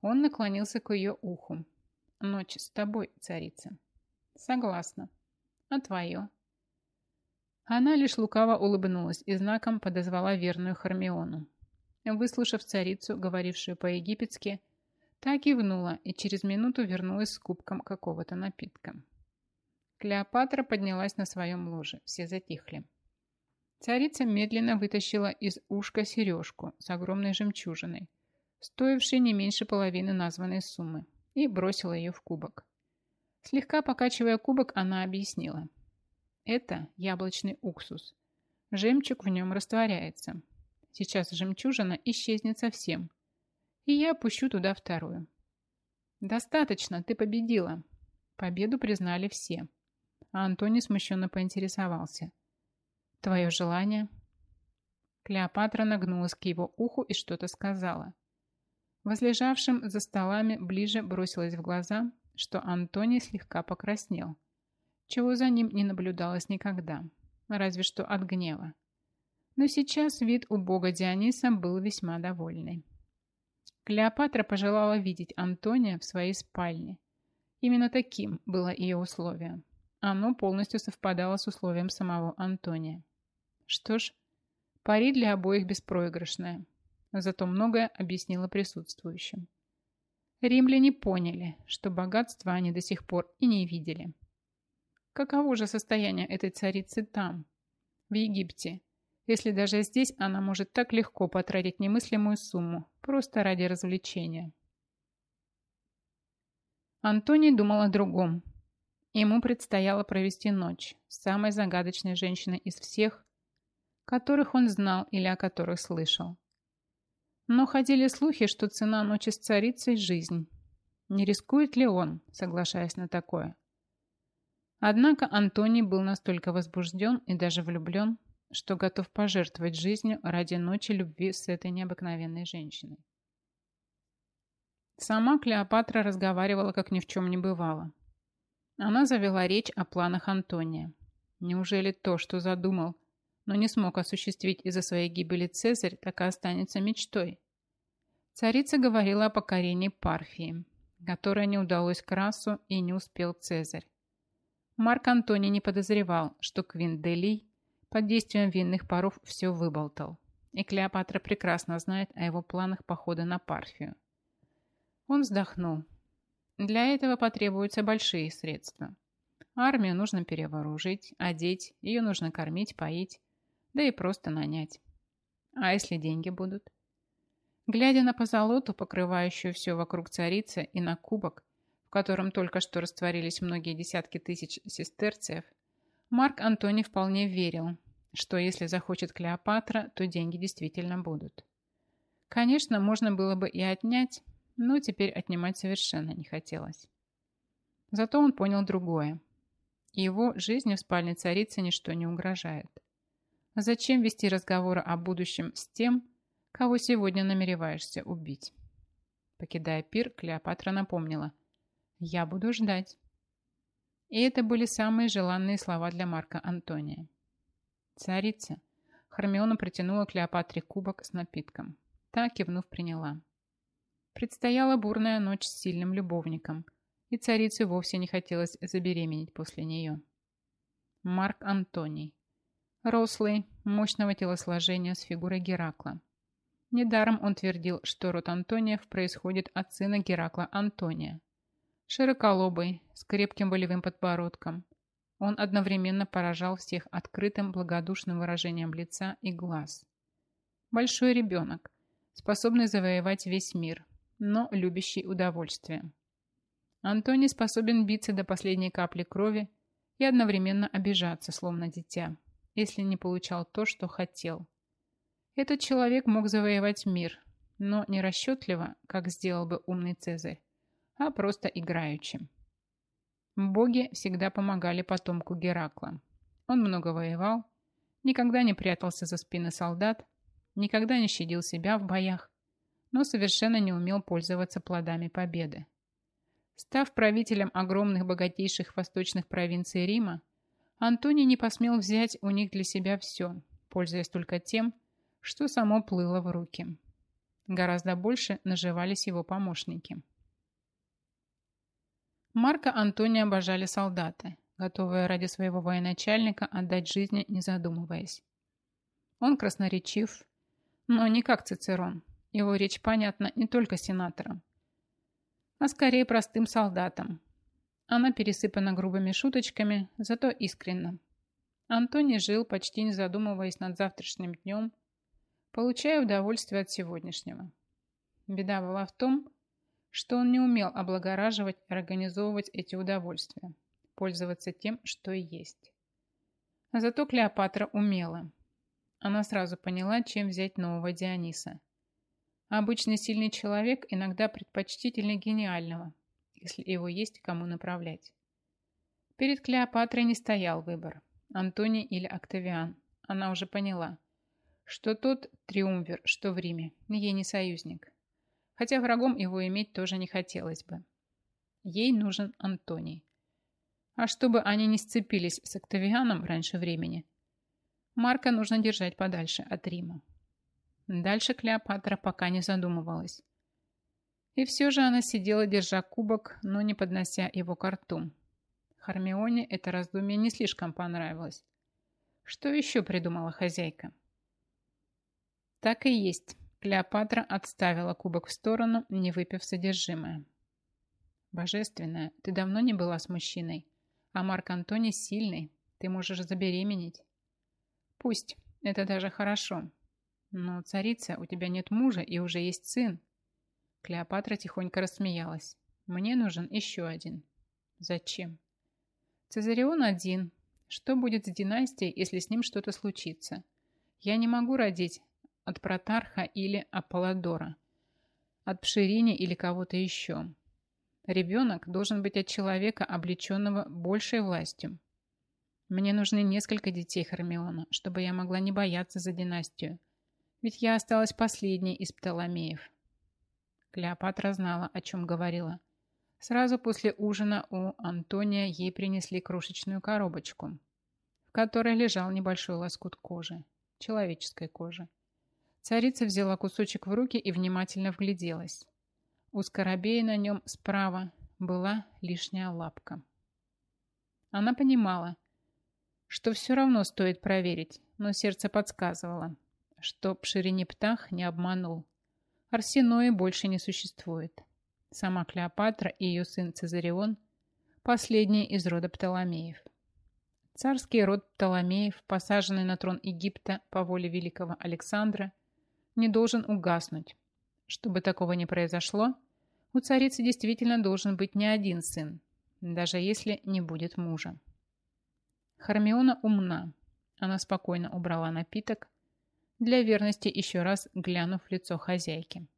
Он наклонился к ее уху. Ночь с тобой, царица. Согласна. А твое? Она лишь лукаво улыбнулась и знаком подозвала верную Хармиону. Выслушав царицу, говорившую по-египетски, та кивнула и через минуту вернулась с кубком какого-то напитка. Клеопатра поднялась на своем ложе, все затихли. Царица медленно вытащила из ушка сережку с огромной жемчужиной, стоившей не меньше половины названной суммы, и бросила ее в кубок. Слегка покачивая кубок, она объяснила. Это яблочный уксус. Жемчуг в нем растворяется, Сейчас жемчужина исчезнет совсем. И я опущу туда вторую. Достаточно, ты победила. Победу признали все. А Антоний смущенно поинтересовался. Твое желание? Клеопатра нагнулась к его уху и что-то сказала. Возлежавшим за столами ближе бросилось в глаза, что Антоний слегка покраснел, чего за ним не наблюдалось никогда, разве что от гнева но сейчас вид у бога Диониса был весьма довольный. Клеопатра пожелала видеть Антония в своей спальне. Именно таким было ее условие. Оно полностью совпадало с условием самого Антония. Что ж, пари для обоих беспроигрышная. зато многое объяснило присутствующим. Римляне поняли, что богатства они до сих пор и не видели. Каково же состояние этой царицы там, в Египте, если даже здесь она может так легко потратить немыслимую сумму, просто ради развлечения? Антоний думал о другом. Ему предстояло провести ночь с самой загадочной женщиной из всех, которых он знал или о которых слышал. Но ходили слухи, что цена ночи с царицей – жизнь. Не рискует ли он, соглашаясь на такое? Однако Антоний был настолько возбужден и даже влюблен, что готов пожертвовать жизнью ради ночи любви с этой необыкновенной женщиной. Сама Клеопатра разговаривала, как ни в чем не бывало. Она завела речь о планах Антония. Неужели то, что задумал, но не смог осуществить из-за своей гибели Цезарь, так и останется мечтой? Царица говорила о покорении Парфии, которое не удалось Красу и не успел Цезарь. Марк Антоний не подозревал, что Квин Делий под действием винных паров все выболтал, и Клеопатра прекрасно знает о его планах похода на Парфию. Он вздохнул. Для этого потребуются большие средства. Армию нужно перевооружить, одеть, ее нужно кормить, поить, да и просто нанять. А если деньги будут? Глядя на позолоту, покрывающую все вокруг царицы, и на кубок, в котором только что растворились многие десятки тысяч сестерцев, Марк Антоний вполне верил, что если захочет Клеопатра, то деньги действительно будут. Конечно, можно было бы и отнять, но теперь отнимать совершенно не хотелось. Зато он понял другое. Его жизни в спальне царицы ничто не угрожает. Зачем вести разговоры о будущем с тем, кого сегодня намереваешься убить? Покидая пир, Клеопатра напомнила. «Я буду ждать». И это были самые желанные слова для Марка Антония. «Царица». Хармиона протянула Клеопатре кубок с напитком. Та, кивнув, приняла. Предстояла бурная ночь с сильным любовником, и царице вовсе не хотелось забеременеть после нее. Марк Антоний. Рослый, мощного телосложения с фигурой Геракла. Недаром он твердил, что род Антониев происходит от сына Геракла Антония. Широколобый, с крепким волевым подбородком. Он одновременно поражал всех открытым, благодушным выражением лица и глаз. Большой ребенок, способный завоевать весь мир, но любящий удовольствие. Антоний способен биться до последней капли крови и одновременно обижаться, словно дитя, если не получал то, что хотел. Этот человек мог завоевать мир, но не расчетливо, как сделал бы умный Цезарь, а просто играючи. Боги всегда помогали потомку Геракла. Он много воевал, никогда не прятался за спины солдат, никогда не щадил себя в боях, но совершенно не умел пользоваться плодами победы. Став правителем огромных богатейших восточных провинций Рима, Антоний не посмел взять у них для себя все, пользуясь только тем, что само плыло в руки. Гораздо больше наживались его помощники. Марка Антония обожали солдаты, готовые ради своего военачальника отдать жизни, не задумываясь. Он красноречив, но не как Цицерон, его речь понятна не только сенаторам, а скорее простым солдатам. Она пересыпана грубыми шуточками, зато искренно. Антоний жил, почти не задумываясь над завтрашним днем, получая удовольствие от сегодняшнего. Беда была в том, что он не умел облагораживать и организовывать эти удовольствия, пользоваться тем, что есть. Зато Клеопатра умела. Она сразу поняла, чем взять нового Диониса – Обычный сильный человек иногда предпочтительнее гениального, если его есть кому направлять. Перед Клеопатрой не стоял выбор, Антоний или Октавиан. Она уже поняла, что тот триумвир, что в Риме, ей не союзник. Хотя врагом его иметь тоже не хотелось бы. Ей нужен Антоний. А чтобы они не сцепились с Октавианом раньше времени, Марка нужно держать подальше от Рима. Дальше Клеопатра пока не задумывалась. И все же она сидела, держа кубок, но не поднося его к рту. Хармионе это раздумье не слишком понравилось. Что еще придумала хозяйка? Так и есть. Клеопатра отставила кубок в сторону, не выпив содержимое. «Божественная, ты давно не была с мужчиной, а Марк Антоний сильный, ты можешь забеременеть». «Пусть, это даже хорошо. Но, царица, у тебя нет мужа и уже есть сын». Клеопатра тихонько рассмеялась. «Мне нужен еще один». «Зачем?» «Цезарион один. Что будет с династией, если с ним что-то случится? Я не могу родить от Протарха или Аполлодора, от Пширини или кого-то еще. Ребенок должен быть от человека, облеченного большей властью. Мне нужны несколько детей Хармиона, чтобы я могла не бояться за династию. Ведь я осталась последней из Птоломеев. Клеопатра знала, о чем говорила. Сразу после ужина у Антония ей принесли крошечную коробочку, в которой лежал небольшой лоскут кожи, человеческой кожи. Царица взяла кусочек в руки и внимательно вгляделась. У скоробея на нем справа была лишняя лапка. Она понимала, что все равно стоит проверить, но сердце подсказывало, что Пшириниптах не обманул. Арсенои больше не существует. Сама Клеопатра и ее сын Цезарион – последние из рода Птоломеев. Царский род Птоломеев, посаженный на трон Египта по воле великого Александра, не должен угаснуть. Чтобы такого не произошло, у царицы действительно должен быть не один сын, даже если не будет мужа. Хармиона умна. Она спокойно убрала напиток, для верности еще раз глянув в лицо хозяйки.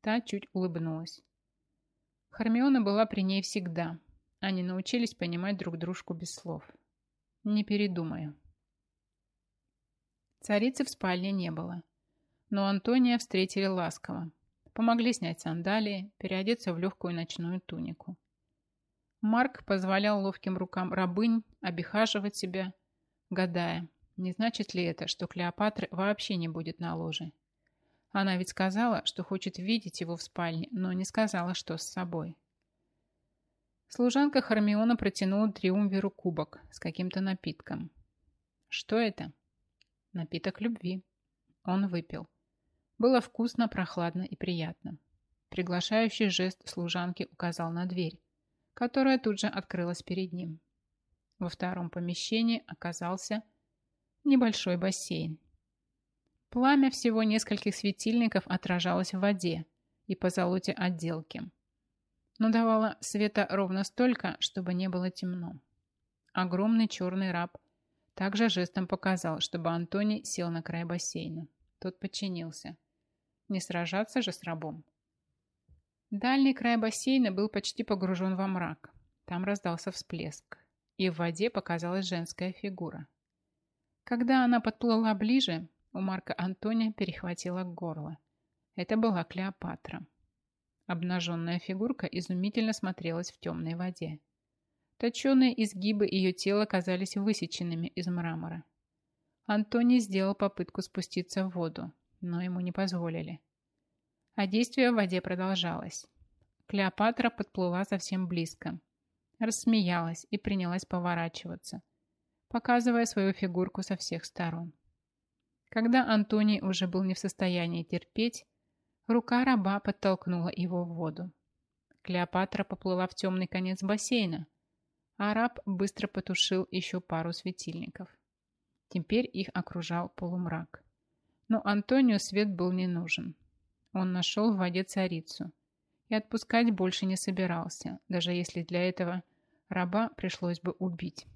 Та чуть улыбнулась. Хармиона была при ней всегда. Они научились понимать друг дружку без слов. Не передумаю. Царицы в спальне не было но Антония встретили ласково. Помогли снять сандалии, переодеться в легкую ночную тунику. Марк позволял ловким рукам рабынь обихаживать себя, гадая, не значит ли это, что Клеопатра вообще не будет на ложе. Она ведь сказала, что хочет видеть его в спальне, но не сказала, что с собой. Служанка Хармиона протянула Триумвиру кубок с каким-то напитком. Что это? Напиток любви. Он выпил. Было вкусно, прохладно и приятно. Приглашающий жест служанки указал на дверь, которая тут же открылась перед ним. Во втором помещении оказался небольшой бассейн. Пламя всего нескольких светильников отражалось в воде и по золоте отделки, но давало света ровно столько, чтобы не было темно. Огромный черный раб также жестом показал, чтобы Антоний сел на край бассейна. Тот подчинился. Не сражаться же с рабом. Дальний край бассейна был почти погружен во мрак. Там раздался всплеск, и в воде показалась женская фигура. Когда она подплыла ближе, у Марка Антония перехватило горло. Это была Клеопатра. Обнаженная фигурка изумительно смотрелась в темной воде. Точеные изгибы ее тела казались высеченными из мрамора. Антоний сделал попытку спуститься в воду, но ему не позволили. А действие в воде продолжалось. Клеопатра подплыла совсем близко, рассмеялась и принялась поворачиваться, показывая свою фигурку со всех сторон. Когда Антоний уже был не в состоянии терпеть, рука раба подтолкнула его в воду. Клеопатра поплыла в темный конец бассейна, а раб быстро потушил еще пару светильников. Теперь их окружал полумрак. Но Антонио свет был не нужен. Он нашел в воде царицу и отпускать больше не собирался, даже если для этого раба пришлось бы убить.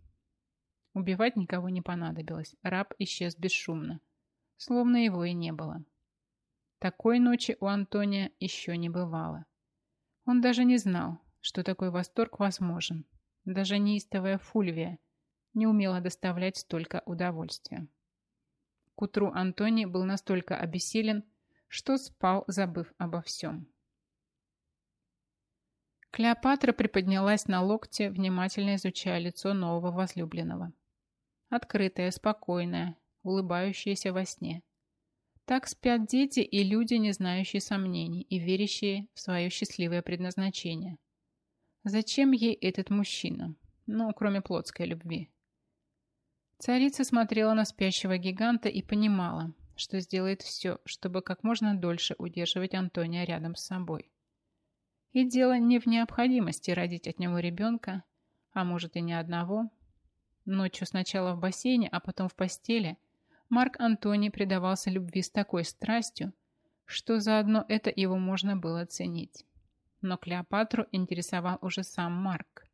Убивать никого не понадобилось, раб исчез бесшумно, словно его и не было. Такой ночи у Антония еще не бывало. Он даже не знал, что такой восторг возможен. Даже неистовая Фульвия не умела доставлять столько удовольствия. К утру Антоний был настолько обессилен, что спал, забыв обо всем. Клеопатра приподнялась на локте, внимательно изучая лицо нового возлюбленного. Открытое, спокойное, улыбающееся во сне. Так спят дети и люди, не знающие сомнений и верящие в свое счастливое предназначение. Зачем ей этот мужчина? Ну, кроме плотской любви. Царица смотрела на спящего гиганта и понимала, что сделает все, чтобы как можно дольше удерживать Антония рядом с собой. И дело не в необходимости родить от него ребенка, а может и не одного. Ночью сначала в бассейне, а потом в постели Марк Антоний предавался любви с такой страстью, что заодно это его можно было оценить. Но Клеопатру интересовал уже сам Марк.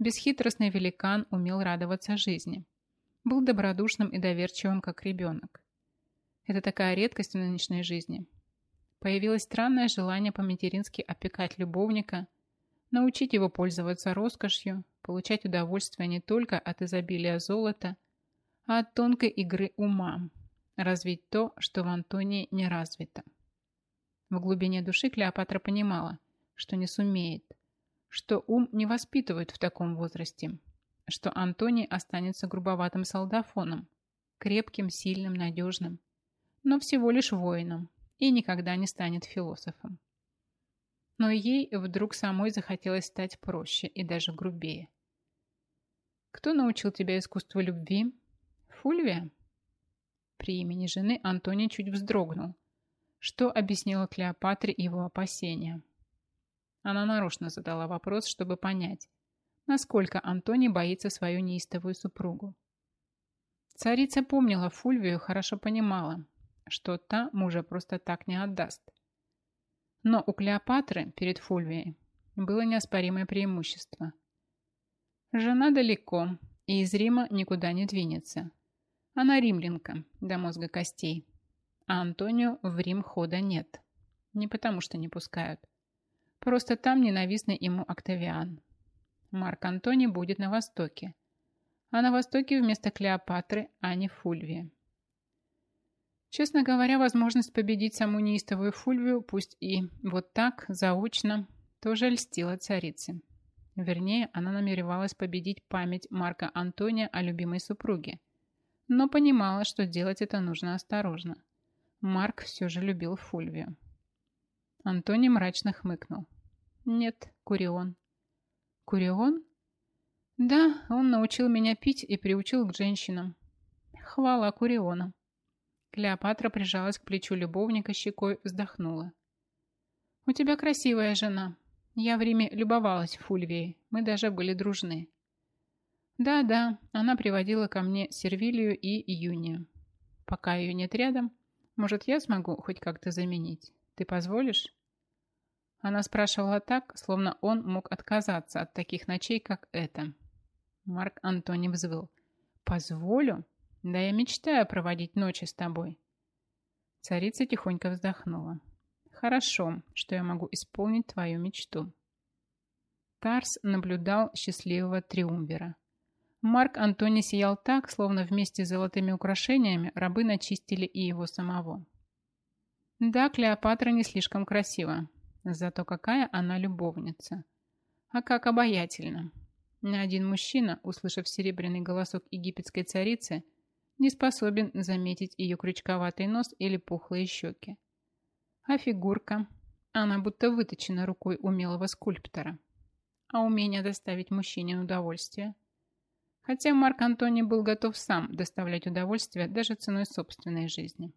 Бесхитростный великан умел радоваться жизни. Был добродушным и доверчивым, как ребенок. Это такая редкость в нынешней жизни. Появилось странное желание по-матерински опекать любовника, научить его пользоваться роскошью, получать удовольствие не только от изобилия золота, а от тонкой игры ума, развить то, что в Антонии не развито. В глубине души Клеопатра понимала, что не сумеет, что ум не воспитывают в таком возрасте, что Антоний останется грубоватым солдафоном, крепким, сильным, надежным, но всего лишь воином и никогда не станет философом. Но ей вдруг самой захотелось стать проще и даже грубее. «Кто научил тебя искусству любви?» «Фульвия?» При имени жены Антоний чуть вздрогнул, что объяснило Клеопатре его опасения. Она нарочно задала вопрос, чтобы понять, насколько Антоний боится свою неистовую супругу. Царица помнила Фульвию, хорошо понимала, что та мужа просто так не отдаст. Но у Клеопатры перед Фульвией было неоспоримое преимущество. Жена далеко, и из Рима никуда не двинется. Она римлянка, до мозга костей. А Антонио в Рим хода нет. Не потому что не пускают. Просто там ненавистный ему Октавиан. Марк Антоний будет на востоке. А на востоке вместо Клеопатры Ани Фульвия. Честно говоря, возможность победить саму неистовую Фульвию, пусть и вот так, заочно, тоже льстила царице. Вернее, она намеревалась победить память Марка Антония о любимой супруге, но понимала, что делать это нужно осторожно. Марк все же любил Фульвию. Антоний мрачно хмыкнул. «Нет, Курион». «Курион?» «Да, он научил меня пить и приучил к женщинам. Хвала Куриона». Клеопатра прижалась к плечу любовника, щекой вздохнула. «У тебя красивая жена. Я в Риме любовалась Фульвией. Мы даже были дружны». «Да-да, она приводила ко мне Сервилию и Юнию. Пока ее нет рядом, может, я смогу хоть как-то заменить? Ты позволишь?» Она спрашивала так, словно он мог отказаться от таких ночей, как эта. Марк Антони взвыл. «Позволю? Да я мечтаю проводить ночи с тобой». Царица тихонько вздохнула. «Хорошо, что я могу исполнить твою мечту». Тарс наблюдал счастливого триумвира. Марк Антони сиял так, словно вместе с золотыми украшениями рабы начистили и его самого. Да, Клеопатра не слишком красива, зато какая она любовница. А как обаятельно. Ни один мужчина, услышав серебряный голосок египетской царицы, не способен заметить ее крючковатый нос или пухлые щеки. А фигурка, она будто выточена рукой умелого скульптора. А умение доставить мужчине удовольствие – Хотя Марк Антони был готов сам доставлять удовольствие даже ценой собственной жизни.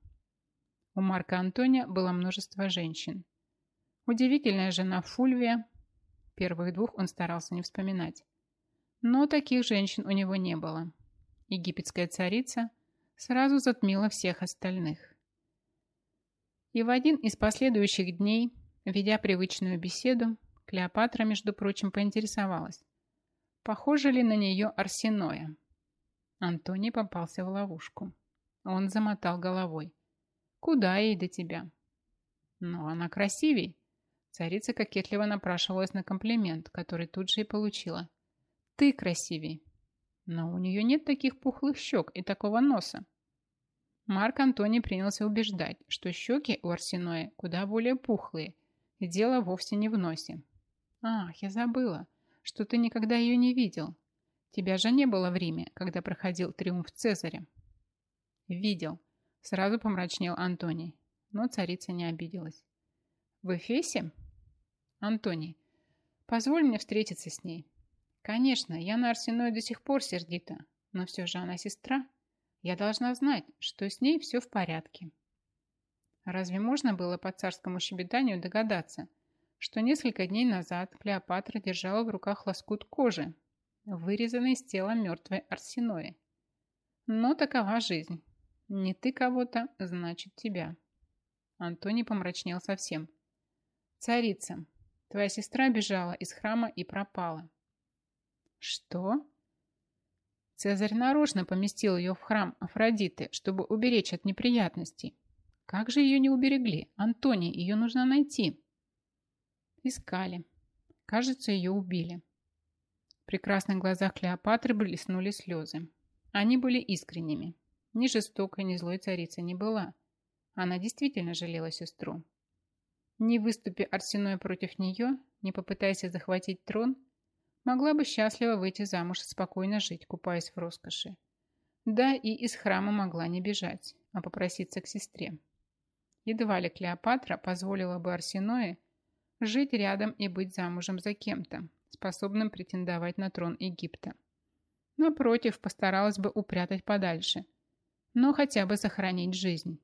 У Марка Антония было множество женщин. Удивительная жена Фульвия, первых двух он старался не вспоминать. Но таких женщин у него не было. Египетская царица сразу затмила всех остальных. И в один из последующих дней, ведя привычную беседу, Клеопатра, между прочим, поинтересовалась, Похоже ли на нее Арсеноя? Антоний попался в ловушку. Он замотал головой. Куда ей до тебя? Но она красивей. Царица кокетливо напрашивалась на комплимент, который тут же и получила. Ты красивей. Но у нее нет таких пухлых щек и такого носа. Марк Антоний принялся убеждать, что щеки у Арсеноя куда более пухлые, и дело вовсе не в носе. Ах, я забыла что ты никогда ее не видел. Тебя же не было в Риме, когда проходил триумф Цезаря. Видел. Сразу помрачнел Антоний. Но царица не обиделась. В Эфесе? Антоний, позволь мне встретиться с ней. Конечно, я на Арсеную до сих пор сердита, но все же она сестра. Я должна знать, что с ней все в порядке. Разве можно было по царскому щебетанию догадаться, что несколько дней назад Клеопатра держала в руках лоскут кожи, вырезанный из тела мертвой Арсенои? Но такова жизнь. Не ты кого-то, значит тебя. Антоний помрачнел совсем. Царица, твоя сестра бежала из храма и пропала. Что? Цезарь нарочно поместил ее в храм Афродиты, чтобы уберечь от неприятностей. Как же ее не уберегли? Антоний, ее нужно найти. Искали. Кажется, ее убили. В прекрасных глазах Клеопатры блеснули слезы. Они были искренними. Ни жестокой, ни злой царица не была. Она действительно жалела сестру. Не выступи Арсеноя против нее, не попытаясь захватить трон, могла бы счастливо выйти замуж и спокойно жить, купаясь в роскоши. Да, и из храма могла не бежать, а попроситься к сестре. Едва ли Клеопатра позволила бы Арсеное жить рядом и быть замужем за кем-то, способным претендовать на трон Египта. Напротив, постаралась бы упрятать подальше, но хотя бы сохранить жизнь.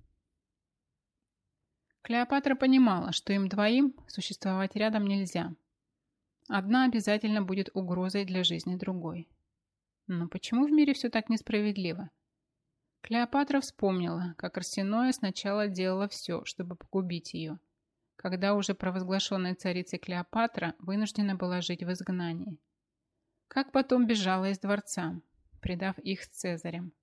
Клеопатра понимала, что им двоим существовать рядом нельзя. Одна обязательно будет угрозой для жизни другой. Но почему в мире все так несправедливо? Клеопатра вспомнила, как Арсеноя сначала делала все, чтобы погубить ее, когда уже провозглашенная царицей Клеопатра вынуждена была жить в изгнании. Как потом бежала из дворца, предав их с Цезарем.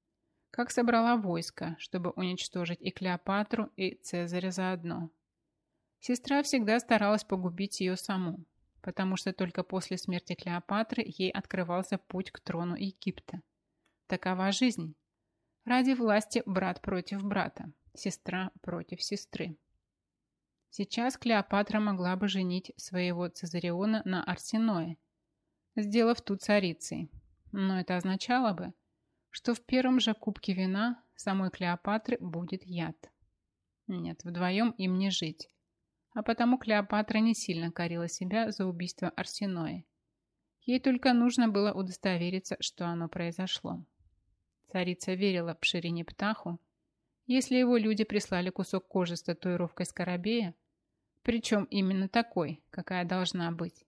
Как собрала войско, чтобы уничтожить и Клеопатру, и Цезаря заодно. Сестра всегда старалась погубить ее саму, потому что только после смерти Клеопатры ей открывался путь к трону Египта. Такова жизнь. Ради власти брат против брата, сестра против сестры. Сейчас Клеопатра могла бы женить своего Цезариона на Арсеное – сделав ту царицей. Но это означало бы, что в первом же кубке вина самой Клеопатры будет яд. Нет, вдвоем им не жить. А потому Клеопатра не сильно корила себя за убийство Арсенои. Ей только нужно было удостовериться, что оно произошло. Царица верила Пширине Птаху. Если его люди прислали кусок кожи с татуировкой скоробея, причем именно такой, какая должна быть,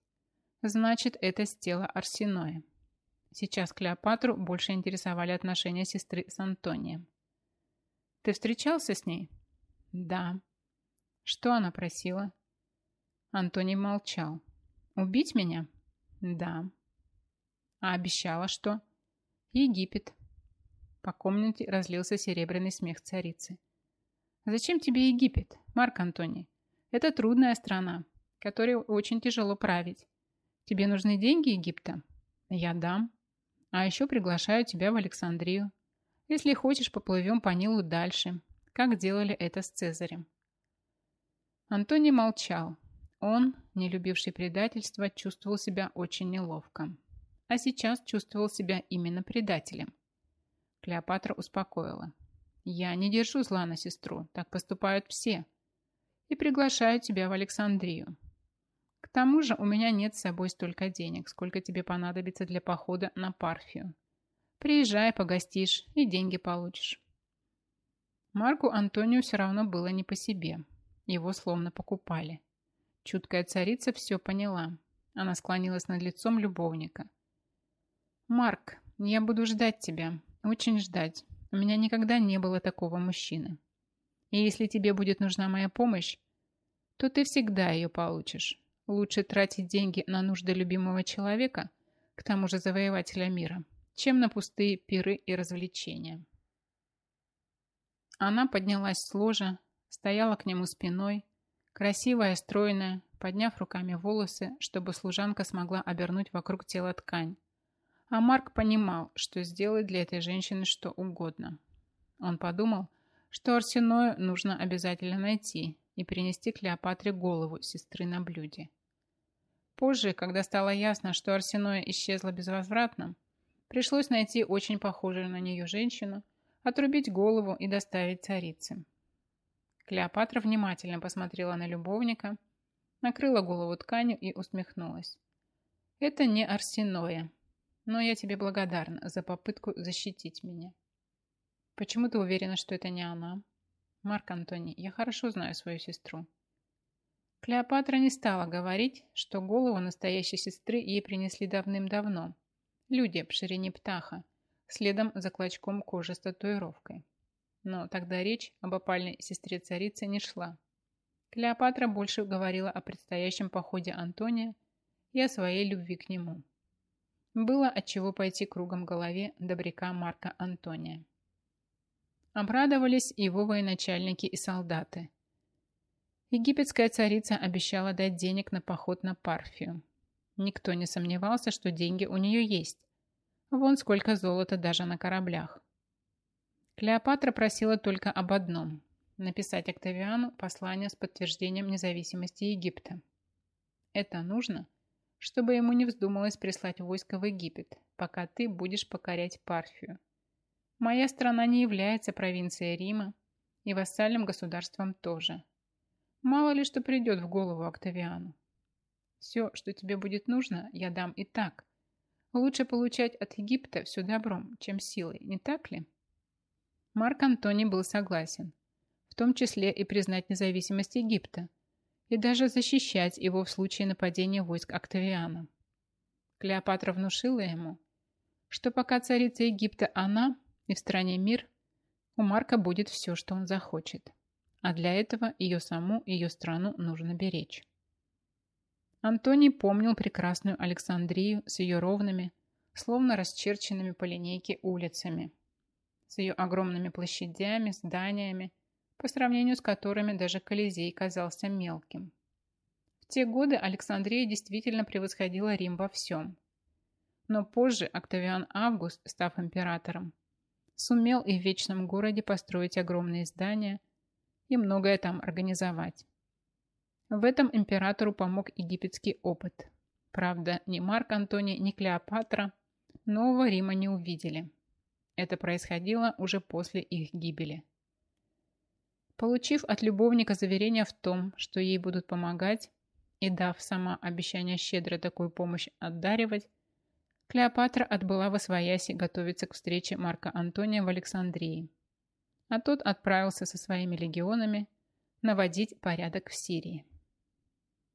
Значит, это с тела Арсеноя. Сейчас Клеопатру больше интересовали отношения сестры с Антонием. «Ты встречался с ней?» «Да». «Что она просила?» Антоний молчал. «Убить меня?» «Да». «А обещала что?» «Египет». По комнате разлился серебряный смех царицы. «Зачем тебе Египет, Марк Антоний? Это трудная страна, которой очень тяжело править. Тебе нужны деньги Египта? Я дам. А еще приглашаю тебя в Александрию. Если хочешь, поплывем по Нилу дальше, как делали это с Цезарем. Антоний молчал. Он, не любивший предательства, чувствовал себя очень неловко. А сейчас чувствовал себя именно предателем. Клеопатра успокоила. «Я не держу зла на сестру, так поступают все. И приглашаю тебя в Александрию тому же у меня нет с собой столько денег, сколько тебе понадобится для похода на Парфию. Приезжай, погостишь и деньги получишь. Марку Антонию все равно было не по себе. Его словно покупали. Чуткая царица все поняла. Она склонилась над лицом любовника. «Марк, я буду ждать тебя. Очень ждать. У меня никогда не было такого мужчины. И если тебе будет нужна моя помощь, то ты всегда ее получишь. Лучше тратить деньги на нужды любимого человека, к тому же завоевателя мира, чем на пустые пиры и развлечения. Она поднялась с ложа, стояла к нему спиной, красивая, стройная, подняв руками волосы, чтобы служанка смогла обернуть вокруг тела ткань. А Марк понимал, что сделает для этой женщины что угодно. Он подумал, что Арсеною нужно обязательно найти и принести Клеопатре голову сестры на блюде. Позже, когда стало ясно, что Арсеноя исчезла безвозвратно, пришлось найти очень похожую на нее женщину, отрубить голову и доставить царице. Клеопатра внимательно посмотрела на любовника, накрыла голову тканью и усмехнулась. «Это не Арсеноя, но я тебе благодарна за попытку защитить меня». «Почему ты уверена, что это не она?» Марк Антоний, я хорошо знаю свою сестру. Клеопатра не стала говорить, что голову настоящей сестры ей принесли давным-давно. Люди в ширине птаха, следом за клочком кожи с татуировкой. Но тогда речь об опальной сестре царицы не шла. Клеопатра больше говорила о предстоящем походе Антония и о своей любви к нему. Было от чего пойти кругом голове добряка Марка Антония. Обрадовались его военачальники и солдаты – Египетская царица обещала дать денег на поход на Парфию. Никто не сомневался, что деньги у нее есть. Вон сколько золота даже на кораблях. Клеопатра просила только об одном – написать Октавиану послание с подтверждением независимости Египта. Это нужно, чтобы ему не вздумалось прислать войско в Египет, пока ты будешь покорять Парфию. Моя страна не является провинцией Рима и вассальным государством тоже. Мало ли что придет в голову Октавиану. Все, что тебе будет нужно, я дам и так. Лучше получать от Египта все добром, чем силой, не так ли? Марк Антоний был согласен, в том числе и признать независимость Египта, и даже защищать его в случае нападения войск Октавиана. Клеопатра внушила ему, что пока царица Египта она и в стране мир, у Марка будет все, что он захочет а для этого ее саму и ее страну нужно беречь. Антоний помнил прекрасную Александрию с ее ровными, словно расчерченными по линейке улицами, с ее огромными площадями, зданиями, по сравнению с которыми даже Колизей казался мелким. В те годы Александрия действительно превосходила Рим во всем. Но позже Октавиан Август, став императором, сумел и в Вечном городе построить огромные здания – и многое там организовать. В этом императору помог египетский опыт. Правда, ни Марк Антоний, ни Клеопатра Нового Рима не увидели. Это происходило уже после их гибели. Получив от любовника заверение в том, что ей будут помогать, и дав сама обещание щедро такую помощь отдаривать, Клеопатра отбыла во свояси готовиться к встрече Марка Антония в Александрии а тот отправился со своими легионами наводить порядок в Сирии.